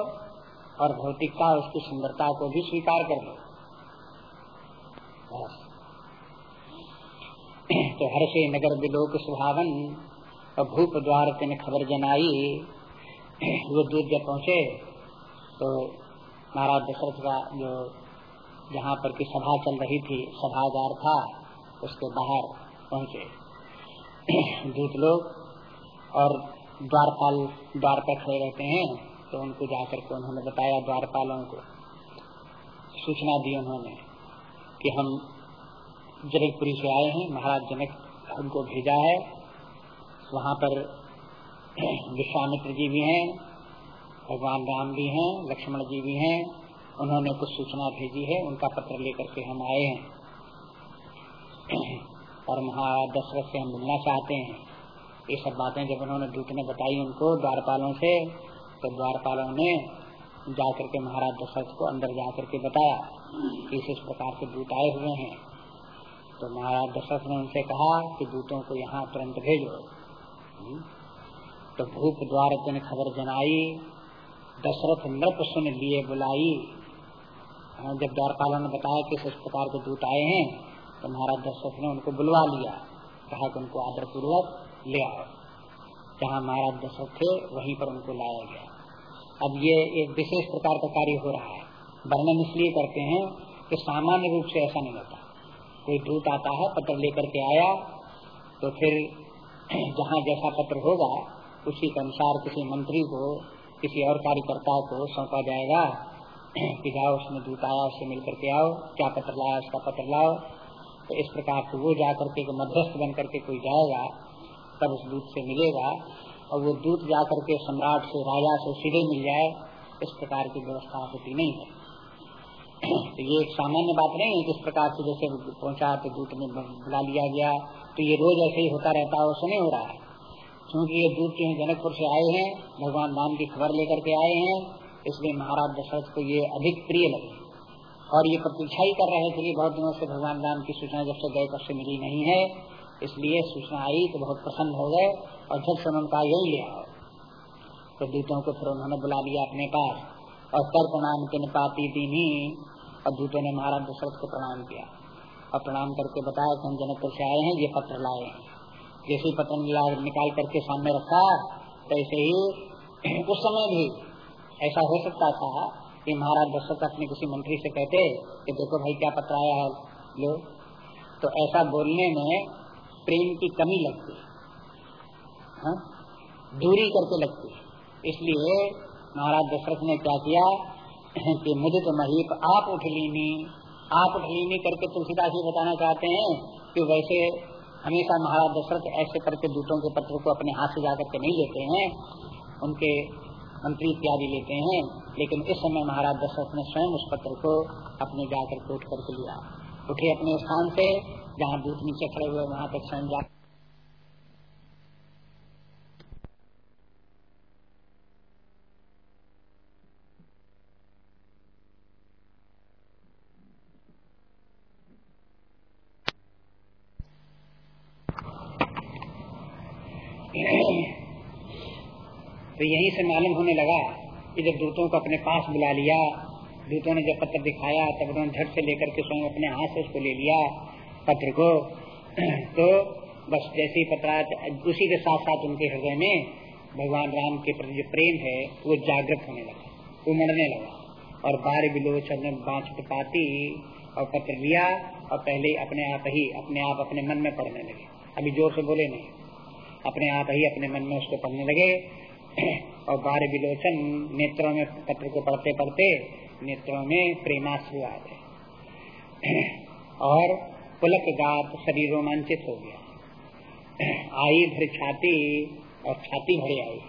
और भौतिकता उसकी सुंदरता को भी स्वीकार कर लो। तो हर से नगर विलोक सुहावन और भूप द्वार तेने खबर जनाई, वो दूध जब पहुँचे तो महाराज दशरथ का जो जहाँ पर की सभा चल रही थी, सभागार था, उसके बाहर पहुँचे। दूत लोग और द्वारपाल द्वार पर खड़े रहते हैं तो उनको जाकर के उन्होंने बताया द्वारपालों को। सूचना दी उन्होंने कि हम जनकपुरी से आए हैं, महाराज जनक हमको भेजा है वहाँ पर विश्वामित्र जी भी हैं, भगवान राम भी हैं, लक्ष्मण जी भी हैं, उन्होंने कुछ सूचना भेजी है, उनका पत्र लेकर के हम आए हैं। और महाराज दशरथ से हम मिलना चाहते हैं। ये सब बातें जब उन्होंने दूत ने बताई उनको द्वारपालों से तो द्वारपालों ने जाकर के महाराज दशरथ को अंदर जाकर के बताया कि इस इस प्रकार के दूत आए हुए हैं। तो महाराज दशरथ ने उनसे कहा कि दूतों को यहाँ तुरंत भेजो। तो भूप द्वार जन खबर जनाई दशरथ नृप सुन लिए बुलाई। हाँ, जब द्वारपालों ने बताया कि इस प्रकार के दूत आए हैं तो महाराज दशरथ ने उनको बुलवा लिया। कहा कि उनको आदर पूर्वक ले आओ। जहाँ महाराज दशरथ थे वहीं पर उनको लाया गया। अब ये एक विशेष प्रकार का कार्य हो रहा है। वर्णन इसलिए करते हैं कि सामान्य रूप से ऐसा नहीं होता। कोई दूत आता है पत्र लेकर के आया तो फिर जहाँ जैसा पत्र होगा, उसी के अनुसार किसी मंत्री को, किसी और कार्यकर्ता को सौंपा जाएगा। कि जाओ, उसमें दूत आया, उससे मिल करके आओ, क्या पत्र लाया, उसका पत्र लाओ। तो इस प्रकार से वो जा करके मध्यस्थ बन करके कोई जाएगा, तब उस दूत से मिलेगा। और वो दूत जा करके सम्राट से, राजा से सीधे मिल जाए, इस प्रकार की व्यवस्था होती नहीं है। तो ये एक सामान्य बात नहीं है किस प्रकार से जैसे पहुँचा तो दूत में बुला लिया गया तो ये रोज ऐसे ही होता रहता है नहीं हो रहा है। क्योंकि ये दूध जो जनकपुर से आए हैं, भगवान राम की खबर लेकर के आए हैं, इसलिए महाराज दशरथ को ये अधिक प्रिय लगे। और ये प्रतीक्षा ही कर रहे थे कि बहुत दिनों से भगवान राम की सूचना जब से गए तब से मिली नहीं है, इसलिए सूचना आई तो बहुत प्रसन्न हो गए और जब से उनका यही ले आओ। तो दूतों को फिर उन्होंने बुला लिया अपने पास। और कर प्रणाम के निपाती दीनी और दूतों ने महाराज दशरथ को प्रणाम किया। और प्रणाम करके बताया कि हम जनकपुर से आए हैं, ये पत्र लाए। हैं जैसे पत्र निकाल करके सामने रखा तो ऐसे ही उस समय भी ऐसा हो सकता था कि महाराज दशरथ अपने किसी मंत्री से कहते कि देखो भाई क्या पत्र आया है, लो। तो ऐसा बोलने में प्रेम की कमी लगती। है? दूरी करके लगती। इसलिए महाराज दशरथ ने क्या किया? कि मुझे तो महीप आप उठ लीनी। आप उठ लीनी करके तुलसीदास जी बताना चाहते हैं कि वैसे हमेशा महाराज दशरथ ऐसे करके दूतों के पत्र को अपने हाथ से जाकर के नहीं लेते हैं, उनके मंत्री इत्यादि लेते हैं, लेकिन इस समय महाराज दशरथ ने स्वयं उस पत्र को अपने जाकर के उठ करके लिया। उठे अपने स्थान से, जहाँ दूत नीचे खड़े हुए वहाँ तक स्वयं जा तो यहीं से मालूम होने लगा कि जब दूतों को अपने पास बुला लिया, दूतों ने जब पत्र दिखाया, तब उन्होंने झट से लेकर के स्वयं अपने हाथ से उसको ले लिया, पत्र को। तो बस जैसे ही पत्र उसी के साथ साथ उनके हृदय में भगवान राम के प्रति जो प्रेम है, वो जागृत होने लगा उमड़ने लगा। और बार बिलोचन बाँच पाती और पत्र लिया और पहले अपने आप ही, अपने आप अपने मन में पढ़ने लगे। अभी ज़ोर से बोले नहीं। अपने आप ही अपने मन में उसको पढ़ने लगे। और बार विलोचन नेत्रों में पत्र को पढ़ते पढ़ते नेत्रों में प्रेमाश्रु आ गए। और पुलक गात शरीर रोमांचित हो गया। आई भर छाती और छाती भरी आई।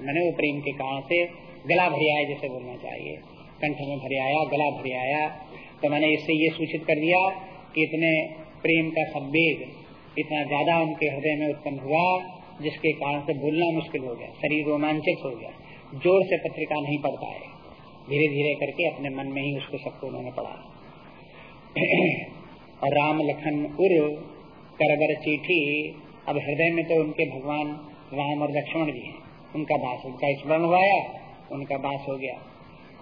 मैंने वो प्रेम के कारण से गला भरी आया जैसे बोलना चाहिए। कंठ में भरे आया, गला भरे आया। तो मैंने इससे ये सूचित कर दिया कि इतने प्रेम का संवेद इतना ज़्यादा उनके हृदय में उत्पन्न हुआ जिसके कारण से बोलना मुश्किल हो गया, शरीर रोमांचित हो गया, ज़ोर से पत्रिका नहीं पढ़ पाए। धीरे धीरे करके अपने मन में ही उसको सबको उन्होंने पढ़ा। और राम लखन उर करबर चीठी, अब हृदय में तो उनके भगवान राम और लक्ष्मण जी हैं। उनका दास, उनका स्मरण हुआ उनका दास हो गया।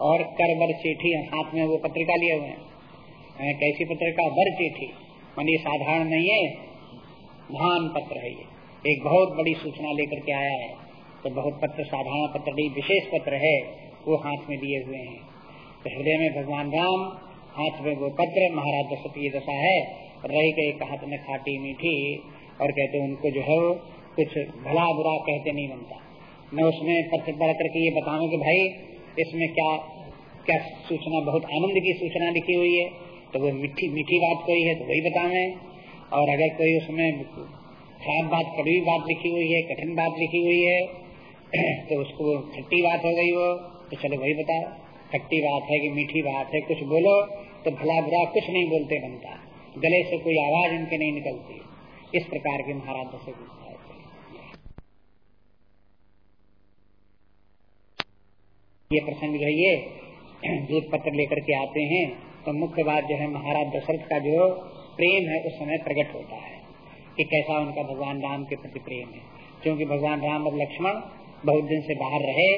और करबर चीठी, हाथ में वो पत्रिका लिए हुए हैं। कैसी पत्रिका बर चीठी। मान ये साधारण नहीं है धान पत्र है ये। एक बहुत बड़ी सूचना लेकर के आया है। तो बहुत पत्र, साधारण पत्र नहीं, विशेष पत्र है, वो हाथ में दिए हुए हैं। तो हृदय में भगवान राम, हाथ में वो पत्र, महाराज दशरथ की दशा है, रही गए हाथ में खाटी मीठी, और कहते उनको जो है कुछ भला बुरा कहते नहीं बनता। मैं उसमें पत्र पढ़ करके ये बताऊँ कि भाई, इसमें क्या क्या सूचना, बहुत आनंद की सूचना लिखी हुई है। तो वो मीठी मीठी बात कोई है तो वही बतावे और अगर कोई उसमें खराब बात कड़वी बात लिखी हुई है, कठिन बात लिखी हुई है तो उसको खट्टी बात हो गई वो तो चलो वही बताओ। खट्टी बात है कि मीठी बात है, कुछ बोलो तो भला बुरा कुछ नहीं बोलते बनता। गले से कोई आवाज़ उनके नहीं निकलती। इस प्रकार के महाराज से ये प्रसंग जो है ये, दूध पत्र लेकर के आते हैं तो मुख्य बात जो है महाराज दशरथ का जो प्रेम है, उस समय प्रकट होता है। कि कैसा उनका भगवान राम के प्रति प्रेम है। क्योंकि भगवान राम और लक्ष्मण बहुत दिन से बाहर रहे,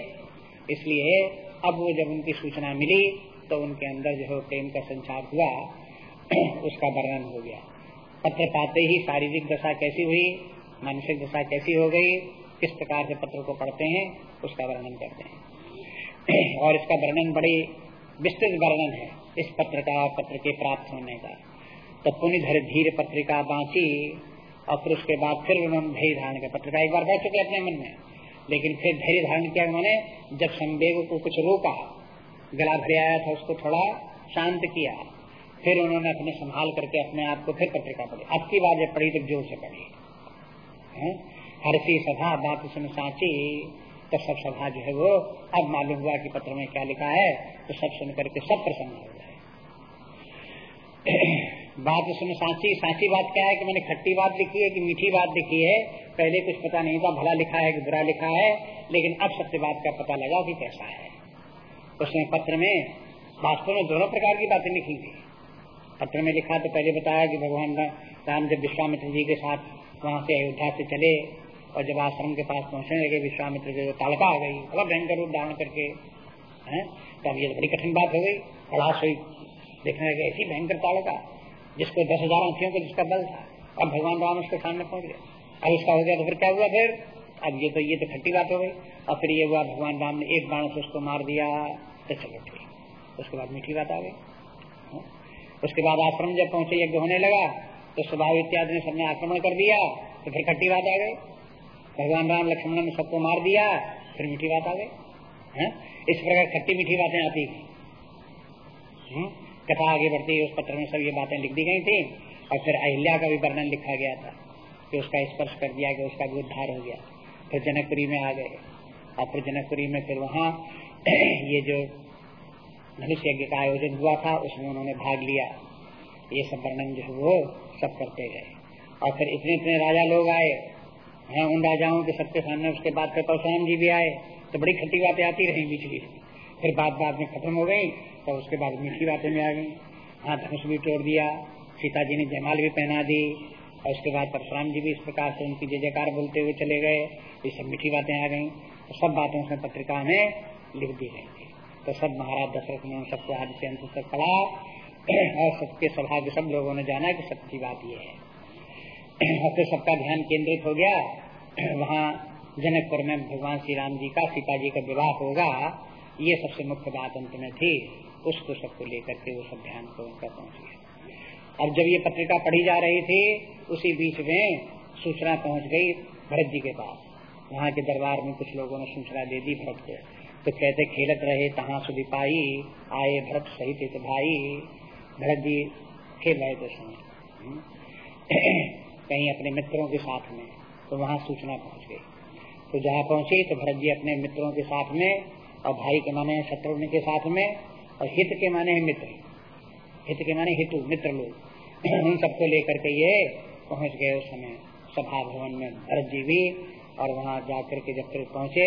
इसलिए अब वो जब उनकी सूचना मिली तो उनके अंदर जो प्रेम का संचार हुआ, उसका वर्णन हो गया। पत्र पाते ही शारीरिक दशा कैसी हुई, मानसिक दशा कैसी हो गई, किस प्रकार से पत्र को पढ़ते हैं, उसका वर्णन करते हैं। और इसका वर्णन बड़ी विस्तृत वर्णन है, इस पत्र का पत्र के प्राप्त होने का। तो पुण्य धीर पत्रिका बांची और फिर उसके बाद फिर उन्होंने धैर्य धारण किया। पत्रिका एक बार बैठ चुके अपने मन में। लेकिन फिर धैर्य धारण किया उन्होंने, जब संवेग को कुछ रोका, गला भरे आया था, उसको थोड़ा शांत किया। फिर उन्होंने अपने संभाल करके अपने आप को फिर पत्रिका पढ़ी। अब की बात जब पढ़ी तो ज़ोर से पढ़ी। हर सी सभा, बात उसमें साची तो सब सभा जो है वो, अब मालूम हुआ कि पत्र में क्या लिखा है तो सब सुन करके सब प्रसन्न हो बात उसमें साची, सांची बात क्या है कि मैंने खट्टी बात लिखी है कि मीठी बात लिखी है? पहले कुछ पता नहीं था, भला लिखा है कि बुरा लिखा है, लेकिन अब सत्य बात का पता लगा कि कैसा है। उसने पत्र में, वास्तव में दोनों प्रकार की बातें लिखी थी। पत्र में लिखा तो पहले बताया कि भगवान राम जब विश्वामित्र जी के साथ वहाँ से अयोध्या से चले, और जब आश्रम के पास पहुँचने लगे विश्वामित्र के तालका आ गई, बड़ा भयंकर रूप धारण करके, है? तो अब ये बड़ी कठिन बात हो गई। हड़ास हुई, देखने लगे, ऐसी भयंकर तालका। जिसको दस हज़ार अंथियों को जिसका बल था। अब भगवान राम उसके सामने पहुँच गया अब उसका हो गया तो फिर क्या हुआ फिर? अब ये तो ये तो खट्टी बात हो गई। और फिर ये हुआ भगवान राम ने एक बाण से उसको मार दिया। तो चलो ठीक। उसके बाद मीठी बात आ गई। उसके बाद आश्रम जब पहुँचे, यज्ञ होने लगा तो स्वभाव इत्यादि ने सबने आक्रमण कर दिया। तो फिर खट्टी बात आ गई। भगवान राम लक्ष्मण ने सबको मार दिया। फिर मीठी बात आ गई। इस प्रकार खट्टी मीठी बातें आती कथा आगे बढ़ती उस पत्र में सब ये बातें लिख दी गई थी, और फिर अहिल्या का भी वर्णन लिखा गया था कि उसका स्पर्श कर दिया गया उसका भी उद्धार हो गया। फिर जनकपुरी में आ गए, और फिर जनकपुरी में फिर वहाँ ये जो धनुष यज्ञ का आयोजन हुआ था, उसमें उन्होंने भाग लिया। ये सब वर्णन जो है वो सब करते गए। और फिर इतने इतने राजा लोग आए, हैं उन राजाओं के सबके सामने उसके बाद फिर परशुराम जी भी आए तो बड़ी खट्टी बातें आती रही बीच बीच फिर बात बात में खत्म हो गई तो उसके बाद मीठी बातें में आ गई। हाँ धनुष भी तोड़ दिया सीता जी ने जयमाल भी पहना दी और उसके बाद परशुराम जी भी इस प्रकार से उनकी जय जयकार बोलते हुए चले गए। ये सब मीठी बातें आ गई तो सब बातें उसने पत्रिका में लिख दी गई तो सब महाराज दशरथ ने सबको आदि से अंत तक पढ़ा और सबके सौभाग्य सब लोगों ने जाना कि सच्ची बात ये है। और फिर सबका ध्यान केंद्रित हो गया। वहाँ जनकपुर में भगवान श्री राम जी का, सीता जी का विवाह होगा। ये सबसे मुख्य बात अंत में थी। उसको सबको लेकर के वो सब ध्यान को उनका पहुँच गया अब जब ये पत्रिका पढ़ी जा रही थी, उसी बीच में सूचना पहुँच गई भरत जी के पास। वहाँ के दरबार में कुछ लोगों ने सूचना दे दी भरत को। तो कहते, खेलत रहे, तहाँ सुधी पाई, आए भरत सहित भाई। भरत जी खेल रहे थे समय कहीं अपने मित्रों के साथ में तो वहाँ सूचना पहुँच गई। तो जहाँ पहुँची तो भरत जी अपने मित्रों के साथ में और भाई के माने शत्रुघ्न के साथ में और हित के माने है मित्र। हित के माने हितु मित्र लोग उन सबको लेकर के ये पहुँच गए उस समय। सभा भवन में भरत जी भी और वहाँ जाकर के जब फिर पहुँचे,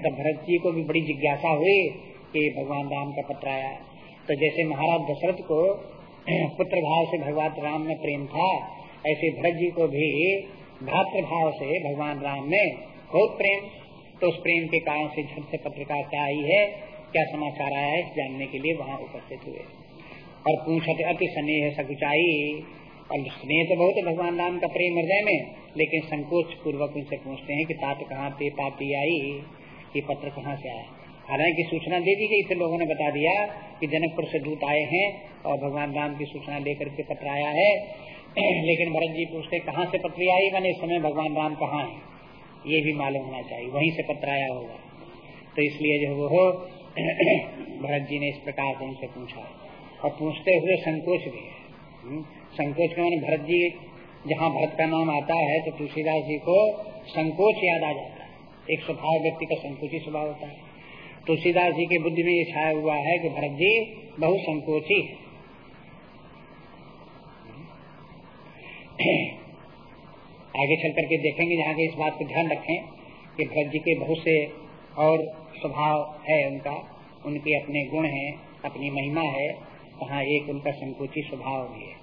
तब भरत जी को भी बड़ी जिज्ञासा हुई कि भगवान राम का पत्र आया। तो जैसे महाराज दशरथ को पुत्र भाव से भगवान राम में प्रेम था, ऐसे भरत जी को भी भाव से भगवान राम में बहुत प्रेम। तो उस प्रेम के कारण से झट से पत्रकार क्या आई है क्या समाचार आया है, जानने के लिए वहाँ उपस्थित हुए। और पूछते, अति स्नेह सकुचाई। और स्नेह तो बहुत है भगवान राम का प्रेम हृदय में, लेकिन संकोच पूर्वक उनसे पूछते हैं कि तात कहाँ पे पाती आई? ये पत्र कहाँ से आया? हालाँकि सूचना दे दी गई थे लोगों ने बता दिया कि जनकपुर से दूत आए हैं और भगवान राम की सूचना लेकर के पत्र आया है। लेकिन भरत जी पूछते, कहाँ से पत्र आई? मैंने इस समय भगवान राम कहाँ है? ये भी मालूम होना चाहिए, वहीं से पत्र आया होगा। तो इसलिए जो वो भरत जी ने इस प्रकार से उनसे पूछा। और पूछते हुए संकोच भी है। हम्म, संकोच के मैंने भरत जी जहाँ भरत का नाम आता है तो तुलसीदास जी को संकोच याद आ जाता है। एक स्वभाव व्यक्ति का संकोची स्वभाव होता है। तुलसीदास जी के बुद्धि में ये छाया हुआ है कि भरत जी बहुत संकोची है। आगे चल करके देखेंगे जहाँ के इस बात को ध्यान रखें कि भरत जी के बहुत से और स्वभाव है उनका, उनके अपने गुण हैं, अपनी महिमा है, वहाँ एक उनका संकोची स्वभाव भी है।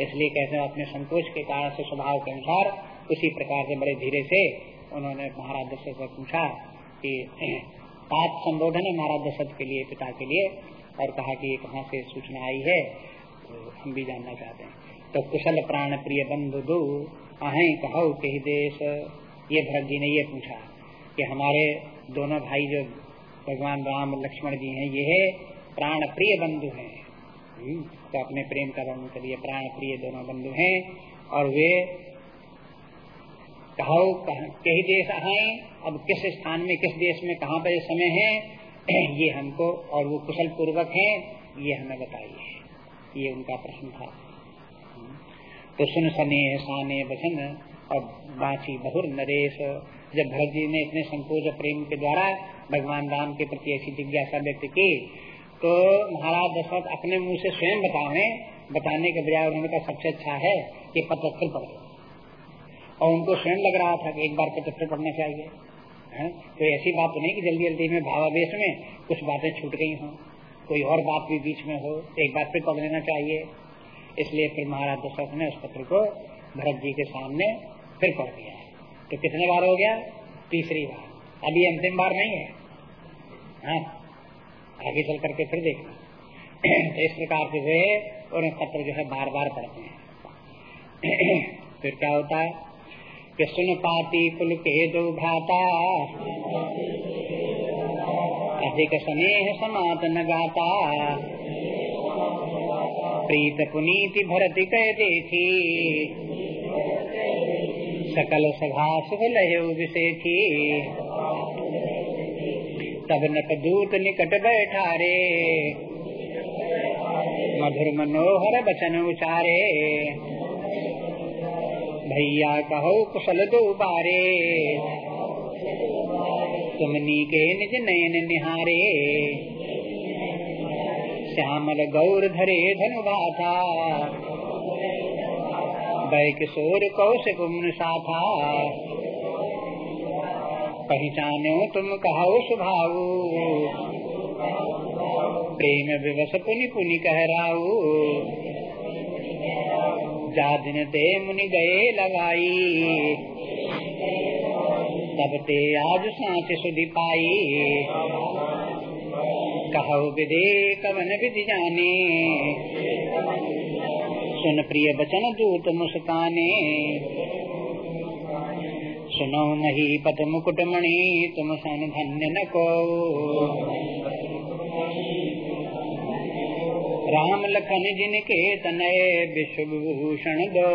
इसलिए कहते हैं, अपने संकोच के कारण से स्वभाव के अनुसार उसी प्रकार से बड़े धीरे से उन्होंने महाराज दशरथ से पूछा कि, पाप संबोधन है महाराज दशरथ के लिए, पिता के लिए, और कहा कि ये कहाँ से सूचना आई है तो हम भी जानना चाहते हैं। तो कुशल प्राण प्रिय बंधु दो, अहे कहो के देश, ये भरत जी ने ये पूछा। कि हमारे दोनों भाई जो भगवान राम लक्ष्मण जी हैं ये प्राण प्रिय बंधु हैं। हम्म, तो अपने प्रेम का वर्णन करिए प्राण प्रिय दोनों बंधु हैं और वे कहो कही देश आए अब किस स्थान में किस देश में कहाँ पर समय है ये हमको और वो कुशल पूर्वक है ये हमें बताइए। ये उनका प्रश्न था। तो सुन सने साने बचन और बाची बहुर नरेश जब भरत जी ने इतने संकोच प्रेम के द्वारा भगवान राम के प्रति ऐसी जिज्ञासा व्यक्त की तो महाराज दशरथ अपने मुँह से स्वयं बतावे बताने के बजाय उन्होंने कहा, सबसे अच्छा है कि फिर पढ़ो। और उनको स्वयं लग रहा था कि एक बार पत्र पढ़ना चाहिए, है? तो ऐसी बात तो नहीं कि जल्दी जल्दी में भावावेश में कुछ बातें छूट गई हों। कोई और बात भी बीच में हो, एक बार फिर पढ़ लेना चाहिए। इसलिए फिर महाराज दशरथ ने उस पत्र को भरत जी के सामने फिर पढ़ दिया। तो कितने बार हो गया? तीसरी बार। अभी अंतिम बार नहीं है। हाँ। आगे चल करके फिर देखना। तो इस प्रकार से वे और पत्र जो है बार बार पढ़ते हैं। फिर क्या होता है? कि सुन पाती कुल के दो भाता। अधिक स्नेह समातन गाता। प्रीत पुनीति भरत कह देखी सकल सभा सुख लहु तब नक दूत निकट बैठा रे मधुर मनोहर बचन उचारे। भैया कहो कुशल दो बारे तुमनी के निज नयन निहारे। श्यामल गौर धरे धनुबाथा बै किशोर कौशिक साथा पहचानो तुम कहो सुभाऊ प्रेम विवश पुनि पुनि कहराऊ जा दिन ते मुनि गए लगाई। तब ते आज सांच सुधि पाई। कहो विदे कवन विधि जाने। सुन प्रिय बचन दूत मुस्काने। सुनो मही पत मुकुट मणि, तुम सन धन्य न को। राम लखन जिनके तनय विश्व भूषण दो।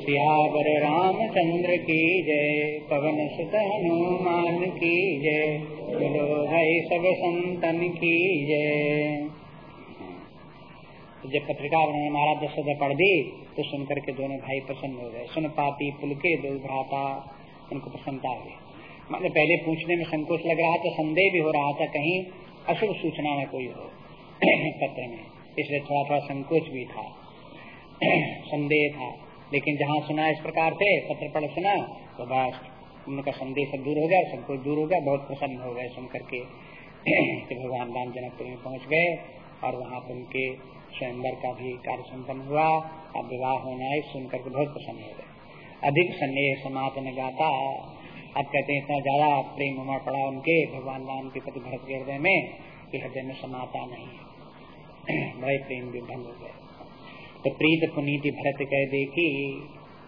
सियावर रामचंद्र की जय, पवन सुत हनुमान की जय, बोलो भाई सब संतन की जय। जब पत्रिका उन्होंने महाराज दशरथ पढ़ दी तो सुनकर के दोनों भाई प्रसन्न हो गए। सुन पाती पुलके दो भ्राता, उनको प्रसन्नता हुई। मतलब पहले पूछने में संकोच लग रहा था, संदेह भी हो रहा था, कहीं अशुभ सूचना में कोई हो पत्र में। इसलिए थोड़ा थोड़ा संकोच भी था। संदेह था। लेकिन जहाँ सुना इस प्रकार से, पत्र पढ़ सुना तो बस उनका संदेह सब दूर हो गया, संकोच दूर हो गया, बहुत प्रसन्न हो गए सुन करके भगवान राम जनकपुर में पहुँच गए और वहाँ पर उनके स्वयंवर का भी कार्य संपन्न हुआ। अब विवाह होना है सुनकर के बहुत प्रसन्न हो गए। अधिक स्नेह समापन गाता अब कहते हैं इतना ज़्यादा प्रेम उमड़ पड़ा उनके भगवान राम के प्रति भरत के हृदय में कि हृदय में समाता नहीं बड़े प्रेम भी भंग हो गए। तो प्रीत पुनीति भरत कह देखी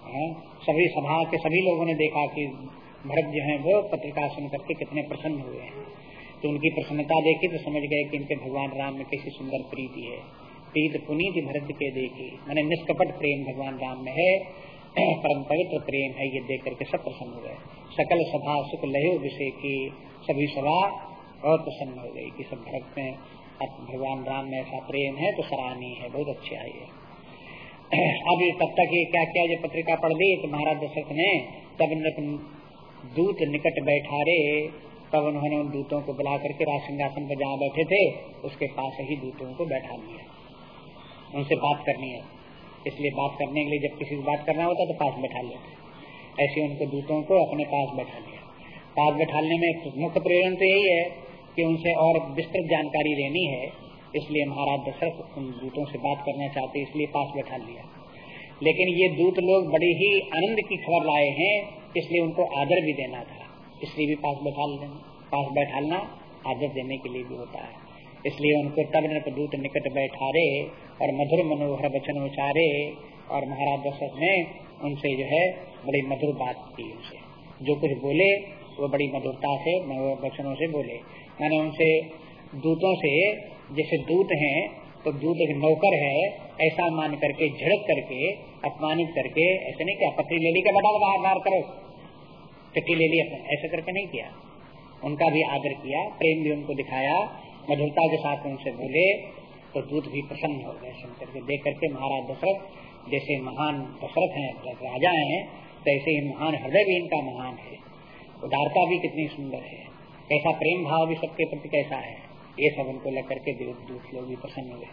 हाँ, सभी सभा के सभी लोगों ने देखा कि भरत जो है वो पत्रिका सुन करके कितने प्रसन्न हुए हैं। तो उनकी प्रसन्नता देखी तो समझ गए कि इनके भगवान राम में कैसी सुंदर प्रीति है। प्रीत पुनीति भरत के देखी। मैंने निष्कपट प्रेम भगवान राम में है, परम पवित्र प्रेम है, ये देख करके सब प्रसन्न हो गए। सकल सभा, सुख लहो विषय की सभी सभा बहुत प्रसन्न हो गई कि सब भरत में भगवान राम में ऐसा प्रेम है तो सराहनीय है, बहुत अच्छी आई है। अब तब तक ये क्या क्या जो पत्रिका पढ़ दी तो महाराज दशरथ ने, तब दूत निकट बैठा रे, तब उन्होंने उन दूतों को बुला करके राज सिंहासन पर जहाँ बैठे थे, उसके पास ही दूतों को बैठा लिया उनसे बात करनी है। इसलिए बात करने के लिए जब किसी से बात करना होता है तो पास बैठा लेते ऐसे उनको दूतों को अपने पास बैठा लिया। पास बैठाने में मुख्य प्रेरण तो यही है कि उनसे और विस्तृत जानकारी लेनी है। इसलिए महाराज दशरथ उन दूतों से बात करना चाहते इसलिए पास बैठा लिया। लेकिन ये दूत लोग बड़ी ही आनंद की खबर लाए हैं, इसलिए उनको आदर भी देना था। इसलिए भी पास बैठा लेना, पास बैठाना आदर देने के लिए भी होता है। इसलिए उनको तब दूत निकट बैठारे और मधुर मनोहर वचन उचारे और महाराज दशरथ ने उनसे जो है बड़ी मधुर बात की उनसे। जो कुछ बोले, वो बड़ी मधुरता से वचनों से बोले। मैंने उनसे दूतों से, जैसे दूत हैं तो दूत एक नौकर है, ऐसा मान करके, झड़क करके, अपमानित करके, ऐसे नहीं किया पत्नी ले ली का बड़ा बाहर बाहर करो। चट्टी ले ली ऐसा करके नहीं किया। उनका भी आदर किया, प्रेम भी उनको दिखाया मधुरता के साथ उनसे बोले तो दूत भी प्रसन्न हो गए। सुन करके देख करके महाराज दशरथ, जैसे महान दशरथ हैं राजा हैं, तैसे ही महान हृदय भी इनका महान है। उदारता भी कितनी सुंदर है। कैसा प्रेम भाव भी सबके प्रति कैसा है। ये सब उनको लेकर के दूत लोग भी प्रसन्न हुए।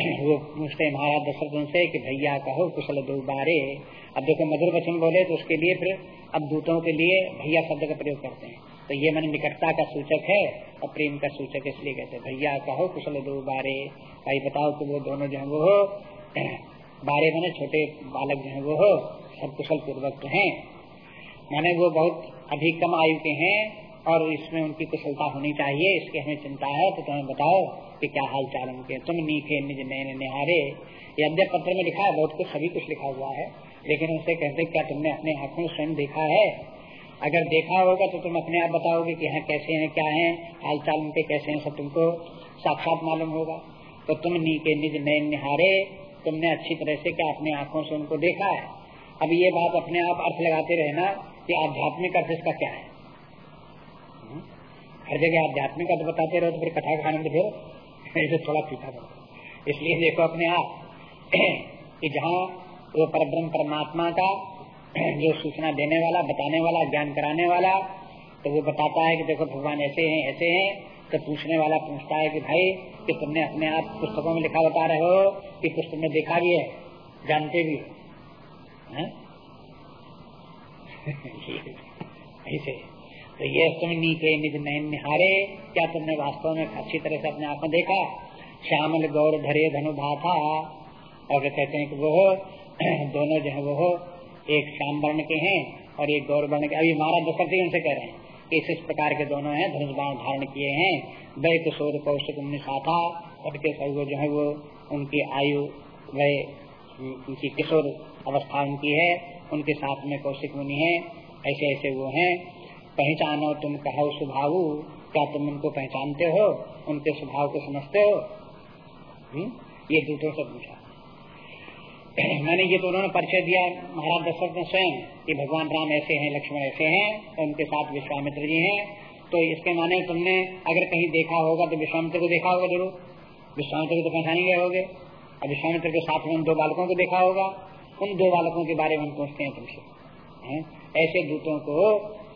वो पूछते महाराज दशरथ उनसे कि भैया कहो, कुशल दो बारे अब देखो मधुर वचन बोले तो उसके लिए फिर, अब दूतों के लिए भैया शब्द का प्रयोग करते हैं। तो ये मन निकटता का सूचक है और प्रेम का सूचक इसलिए कहते भैया कहो कुशल दो बारे। भाई बताओ कि वो दोनों जो है वो बारे बने छोटे बालक जो है वो सब कुशल पूर्वक है। माने वो बहुत अभी कम आयु के हैं और इसमें उनकी कुशलता होनी चाहिए, इसके हमें चिंता है। तो तुम्हें बताओ कि क्या हाल चाल उनके। तुम नीखे निज नैन निहारे। ये अध्यय पत्र में लिखा है, बहुत कुछ सभी कुछ लिखा हुआ है। लेकिन उनसे कहते क्या तुमने अपने आँखों स्वयं देखा है? अगर देखा होगा तो तुम अपने आप बताओगे कि हाँ कैसे हैं, क्या है हाल चाल उनके कैसे हैं, सब तुमको साक्षात मालूम होगा। तो तुम नी के निज नयन निहारे, तुमने अच्छी तरह से क्या अपने आँखों से उनको देखा है? अब ये बात अपने आप अर्थ लगाते रहना कि आध्यात्मिक अर्थ इसका क्या है। हम्म? हर जगह आध्यात्मिक अर्थ बताते रहो तो फिर कथा खाने में फिर ऐसे थोड़ा पीछा करो इसलिए देखो अपने आप कि जहाँ वो परब्रह्म परमात्मा का जो सूचना देने वाला, बताने वाला, ज्ञान कराने वाला तो वो बताता है कि देखो भगवान ऐसे हैं ऐसे हैं तो पूछने वाला पूछता है कि भाई, कि तुमने अपने आप पुस्तकों में लिखा बता रहे हो, कि कुछ तुमने देखा भी है, जानते भी हो। ऐसे। तो ये तुम नीचे निज नयन निहारे, क्या तुमने वास्तव में अच्छी तरह से अपने आप में देखा? श्यामल गौर धरे धनु भाथा और कहते हैं कि वो दोनों जो है वो एक श्याम वर्ण के हैं और एक गौर वर्ण के। अभी महाराज दशरथ जी उनसे कह रहे हैं इस इस प्रकार के दोनों हैं धनुष बाण धारण किए हैं। वह किशोर कौशिक साथा सबके सब जो है वो, उनकी आयु वह उनकी किशोर अवस्था उनकी है। उनके साथ में कौशिक मुनि है ऐसे ऐसे वो हैं। पहचानो तुम कहो स्वभाव, क्या तुम उनको पहचानते हो? उनके स्वभाव को समझते हो? हुँ? हम्म? ये दूसरों से पूछा। मैंने ये तो उन्होंने परिचय दिया। महाराज दशरथ ने स्वयं कि भगवान राम ऐसे हैं, लक्ष्मण ऐसे हैं तो उनके साथ विश्वामित्र जी हैं। तो इसके माने तुमने अगर कहीं देखा होगा तो विश्वामित्र को देखा होगा ज़रूर। विश्वामित्र को तो पहचाने गए होगे। और विश्वामित्र के साथ में उन दो बालकों को देखा होगा। उन दो बालकों के बारे में हम पूछते हैं तुमसे ऐसे दूतों को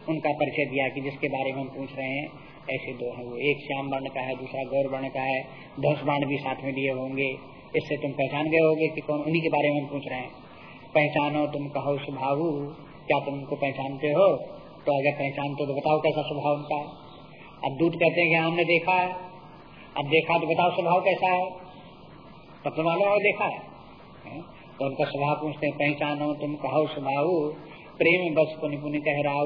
उनका परिचय दिया कि जिसके बारे में हम पूछ रहे हैं, ऐसे दो हैं वो। एक श्याम वर्ण का है, दूसरा गौर वर्ण का है। दस बाण भी साथ में लिए होंगे। इससे तुम पहचान गए होगे कि कौन उन्हीं के बारे में पूछ रहे हैं। पहचानो तुम कहो स्वभाव, क्या तुम उनको पहचानते हो? तो अगर पहचानते हो तो बताओ कैसा स्वभाव उनका है। अब दूध कहते हैं कि हमने देखा है। अब देखा तो बताओ स्वभाव कैसा है। तब तो मालूम है देखा है। तो उनका स्वभाव पूछते हैं, पहचानो तुम कहो स्वभाव, प्रेम बस पुनि पुनि कह रहा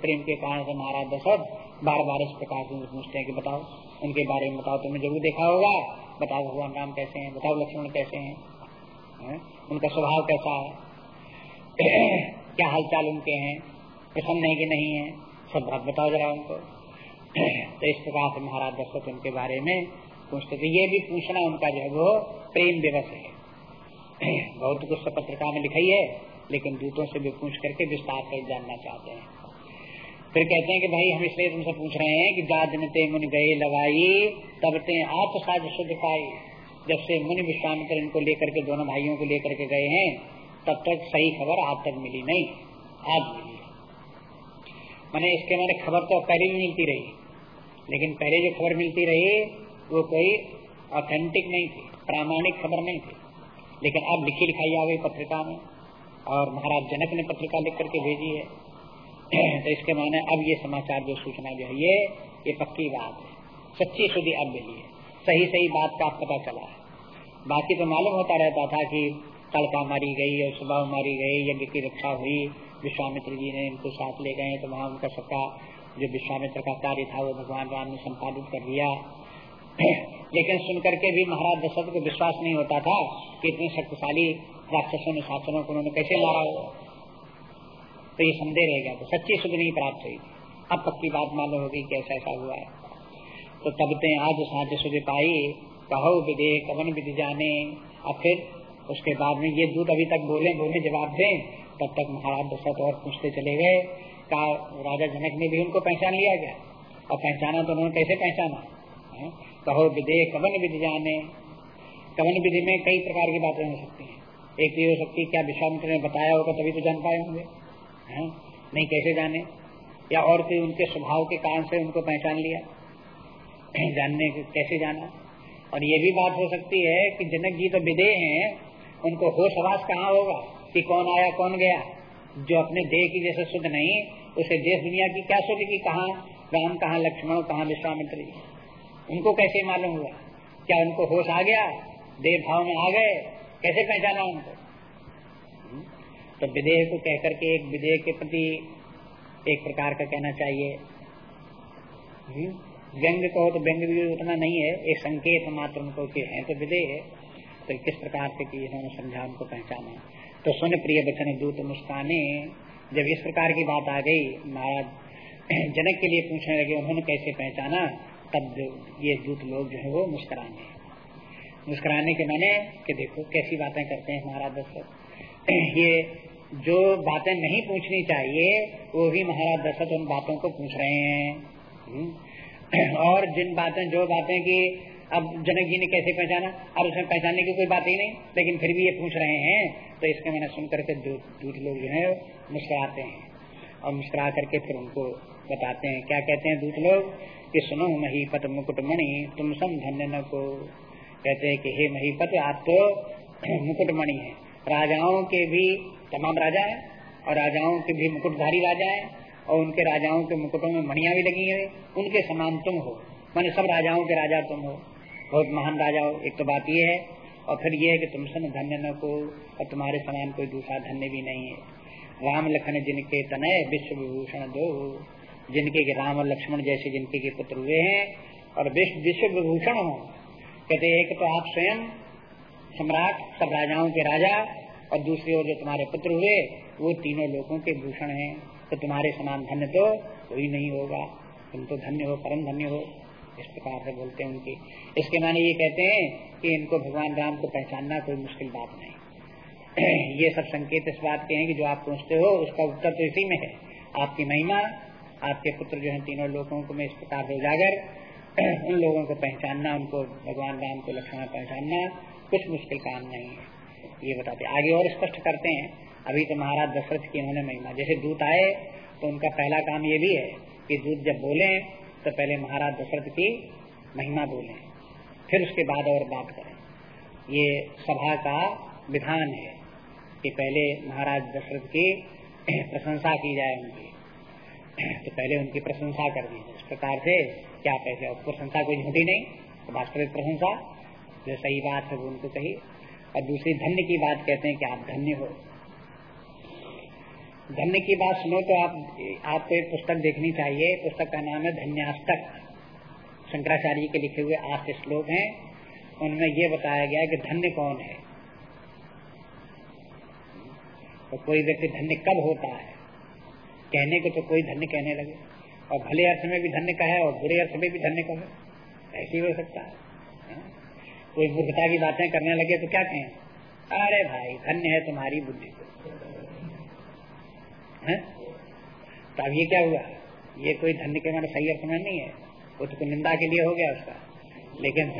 प्रेम के कारण से महाराज दशरथ बार बार इस प्रकार से पूछते हैं कि बताओ, उनके बारे में बताओ, तुमने ज़रूर देखा होगा। बताओ भगवान राम कैसे हैं, बताओ लक्ष्मण कैसे हैं, है? उनका स्वभाव कैसा है? क्या हालचाल उनके हैं? प्रसन्न है कि नहीं है? सब बात बताओ जरा उनको। तो इस प्रकार से महाराज दशरथ उनके बारे में पूछते थे। ये भी पूछना उनका जो है वो प्रेम दिवस है। बहुत कुछ पत्रिका में लिखाई है, लेकिन दूतों से भी पूछ करके विस्तार से जानना चाहते हैं। फिर कहते हैं कि भाई, हम इसलिए तुमसे पूछ रहे हैं कि जा दिन ते मुन गए लगाई तब ते आप शुद्ध पाई। जब से मुनि विश्वामित्र इनको लेकर के, दोनों भाइयों को लेकर के गए हैं, तब तक सही खबर आज तक मिली नहीं आज मिली मैंने इसके मैंने खबर तो पहले भी मिलती रही, लेकिन पहले जो खबर मिलती रही, वो कोई ऑथेंटिक नहीं थी, प्रामाणिक खबर नहीं थी। लेकिन अब लिखी लिखाई आ गई पत्रिका में, और महाराज जनक ने पत्रिका लिख करके भेजी है। तो इसके माने अब ये समाचार, जो सूचना जो है, ये ये पक्की बात है। सच्ची शुद्धि अब मिली है। सही सही बात का पता चला है। बाकी तो मालूम होता रहता था कि तड़का मारी गई और सुबह मारी गई यज्ञ की रक्षा हुई, विश्वामित्र जी ने इनको साथ ले गए तो वहाँ उनका सबका जो विश्वामित्र का कार्य था, वो भगवान राम ने संपादित कर दिया। लेकिन सुनकर के भी महाराज दशरथ को विश्वास नहीं होता था कि इतने शक्तिशाली राक्षसों ने, शासनों को उन्होंने कैसे मारा हुआ तो ये संदेह रह गया तो सच्ची सुध नहीं प्राप्त हुई। अब पक्की बात मालूम होगी कि ऐसा ऐसा हुआ है। तो तब ते आज साझ सुध पाई, कहो विदे कवन विधि जाने। और फिर उसके बाद में ये दूध अभी तक बोले बोले जवाब दे। तब तक महाराज दशरथ और पूछते चले गए। का राजा जनक ने भी उनको पहचान लिया गया। और पहचाना तो उन्होंने कैसे पहचाना? कहो विदे कवन विधि जाने। कवन विधि में कई प्रकार की बातें हो सकती हैं। एक ये हो सकती है, क्या विश्वामित्र ने बताया होगा तभी तो जान पाए होंगे। है? नहीं, कैसे जाने? या और कोई उनके स्वभाव के कारण से उनको पहचान लिया? जानने कैसे जाना? और ये भी बात हो सकती है कि जनक जी तो विदे हैं, उनको होश आवास कहाँ होगा कि कौन आया, कौन गया? जो अपने देह की जैसे शुद्ध नहीं, उसे देश दुनिया की क्या शुद्ध की? कहा राम, कहाँ लक्ष्मण, कहाँ विश्वामित्री उनको कैसे मालूम हुआ? क्या उनको होश आ गया? देव भाव में आ गए? कैसे पहचाना उनको? तो विदेह को कह करके एक विदेह के प्रति एक प्रकार का कहना चाहिए। हम्म? व्यंग कहो तो व्यंग भी उतना नहीं है, एक संकेत मात्र उनको के हैं तो विदेह है। तो किस प्रकार से की इन्होंने समझा उनको पहचाना तो सुन प्रिय बचन दूत मुस्काने, जब इस प्रकार की बात आ गई, महाराज जनक के लिए पूछने लगे, उन्होंने कैसे पहचाना? तब ये दूत लोग जो है वो मुस्कुराने मुस्कुराने के मैंने कि देखो, कैसी बातें करते हैं महाराज दशरथ ये जो बातें नहीं पूछनी चाहिए, वो भी महाराज दशरथ उन बातों को पूछ रहे हैं। हम्म। और जिन बातें, जो बातें की अब जनक जी ने कैसे पहचाना? अब उसमें पहचानने की कोई बात ही नहीं, लेकिन फिर भी ये पूछ रहे हैं तो इसके मैंने सुन करके दूध लोग जो है मुस्कुराते हैं। और मुस्कुरा करके फिर उनको बताते हैं। क्या कहते हैं दूध लोग? कि सुनो महीपत मुकुटमणि तुम सम धन्य न को। कहते हैं कि, हे महीपत, आप तो मुकुटमणि है। राजाओं के भी तमाम राजा है, और राजाओं के भी मुकुटधारी राजा है, और उनके राजाओं के मुकुटों में मणिया भी लगी है, उनके समान तुम हो। मैंने सब राजाओं के राजा तुम हो। बहुत महान राजा हो, एक तो बात ये है, और फिर ये है कि तुम सन धन्य न को और तुम्हारे समान कोई दूसरा धन्य भी नहीं है। राम लखन जिनके तनय विश्व विभूषण दो, जिनके राम और लक्ष्मण जैसे जिनके के पुत्र हुए हैं, और विश्व विभूषण हो। कहते एक तो आप स्वयं सम्राट, सब राजाओं के राजा और दूसरी ओर जो तुम्हारे पुत्र हुए, वो तीनों लोगों के भूषण हैं। तो तुम्हारे समान धन्य तो कोई नहीं होगा। तुम तो धन्य हो, परम धन्य हो, इस प्रकार से बोलते हैं उनकी। इसके माने ये कहते हैं कि इनको भगवान राम को पहचानना कोई मुश्किल बात नहीं। ये सब संकेत इस बात के हैं कि जो आप पूछते हो, उसका उत्तर तो इसी में है। आपकी महिमा, आपके पुत्र जो है तीनों लोगों को मैं इस प्रकार से उजागर। उन लोगों को पहचानना, उनको भगवान राम को लक्षण पहचानना कुछ मुश्किल काम नहीं है। ये बताते आगे और स्पष्ट करते हैं। अभी तो महाराज दशरथ की उन्होंने महिमा। जैसे दूत आए तो उनका पहला काम ये भी है कि दूत जब बोले तो पहले महाराज दशरथ की महिमा बोले। फिर उसके बाद और बात करें। ये सभा का विधान है कि पहले महाराज दशरथ की प्रशंसा की जाए उनकी। तो पहले उनकी प्रशंसा कर दी। इस प्रकार से क्या पैसे? और प्रशंसा कोई झूठी नहीं तो वास्तविक प्रशंसा। जो सही बात है वो उनको कही और दूसरी धन्य की बात कहते हैं कि आप धन्य हो। धन्य की बात सुनो तो आप, आपको एक पुस्तक देखनी चाहिए। पुस्तक का नाम है धन्याष्टक शंकराचार्य के लिखे हुए आठ श्लोक हैं। उनमें ये बताया गया कि धन्य कौन है। तो कोई व्यक्ति धन्य कब होता है? कहने को तो कोई धन्य कहने लगे। और भले अर्थ में भी धन्य कहे और बुरे अर्थ में भी धन्य का है ऐसे हो सकता हाँ? कोई मूर्खता की बातें करने लगे तो क्या कहें? अरे भाई, धन्य है तुम्हारी बुद्धि तो अब ये क्या हुआ? ये कोई धन्य के मैंने सही अपना नहीं है। वो तो निंदा के लिए हो गया उसका। लेकिन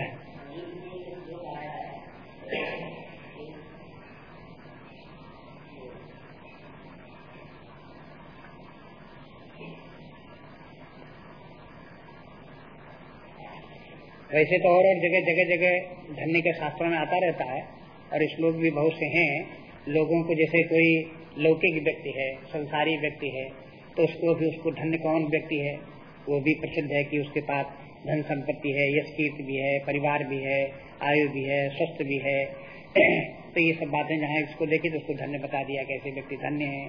वैसे तो और और जगह जगह जगह धन्य के शास्त्रों में आता रहता है और श्लोक भी बहुत से हैं। लोगों को जैसे कोई लौकिक व्यक्ति है, संसारी व्यक्ति है तो उसको भी उसको धन्य कौन व्यक्ति है? वो भी प्रसिद्ध है कि उसके पास धन संपत्ति है यश कीर्ति भी है, परिवार भी है, आयु भी है, स्वस्थ भी है। तो ये सब बातें जहाँ इसको देखी तो उसको धन्य बता दिया कैसे व्यक्ति धन्य है।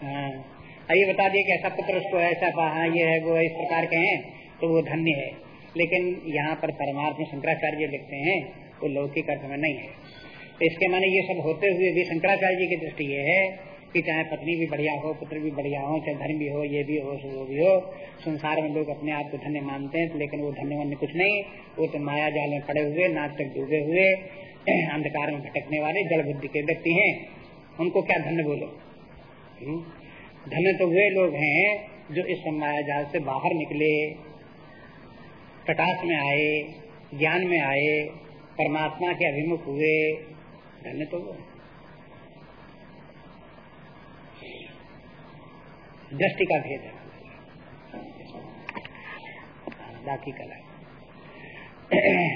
हाँ। ये बता दिया कि ऐसा पुत्र, उसको ऐसा हाँ ये है, वो इस प्रकार के हैं तो वो धन्य है। लेकिन यहाँ पर परमार्थ में शंकराचार्य लिखते हैं, वो तो लौकिक अर्थ में नहीं है। तो इसके माने ये सब होते हुए भी शंकराचार्य की दृष्टि ये है कि चाहे पत्नी भी बढ़िया हो, पुत्र भी बढ़िया हो, चाहे धर्म भी हो, ये भी हो, वो भी हो, संसार में लोग अपने आप को धन्य मानते हैं लेकिन वो धन्य वन्य कुछ नहीं, वो तो माया जाल में पड़े हुए नाच तक डूबे हुए, अंधकार में भटकने वाले, जड़ बुद्धि के व्यक्ति हैं। उनको क्या धन्य बोलो? हम्म? धन्य तो वे लोग हैं जो इस माया जाल से बाहर निकले, प्रकाश में आए, ज्ञान में आए, परमात्मा के अभिमुख हुए। धन्य तो वो दृष्टि का भेद है। बाकी कला।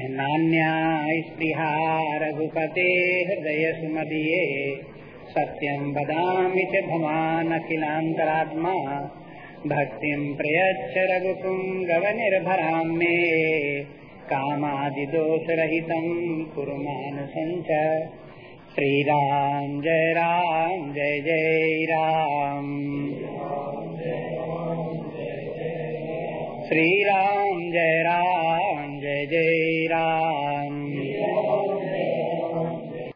नान्या स्पृहा रघुपते हृदय सुमदीये। सत्यं वदामि च भवानखिलान्तरात्मा। भक्तिं प्रयच्छ रघुपुङ्गवनिर्भरां मे। कामादिदोषरहितं कुरु मानसञ्च श्रीराम जय राम, जय जय राम। श्री राम जय राम, जय जय राम।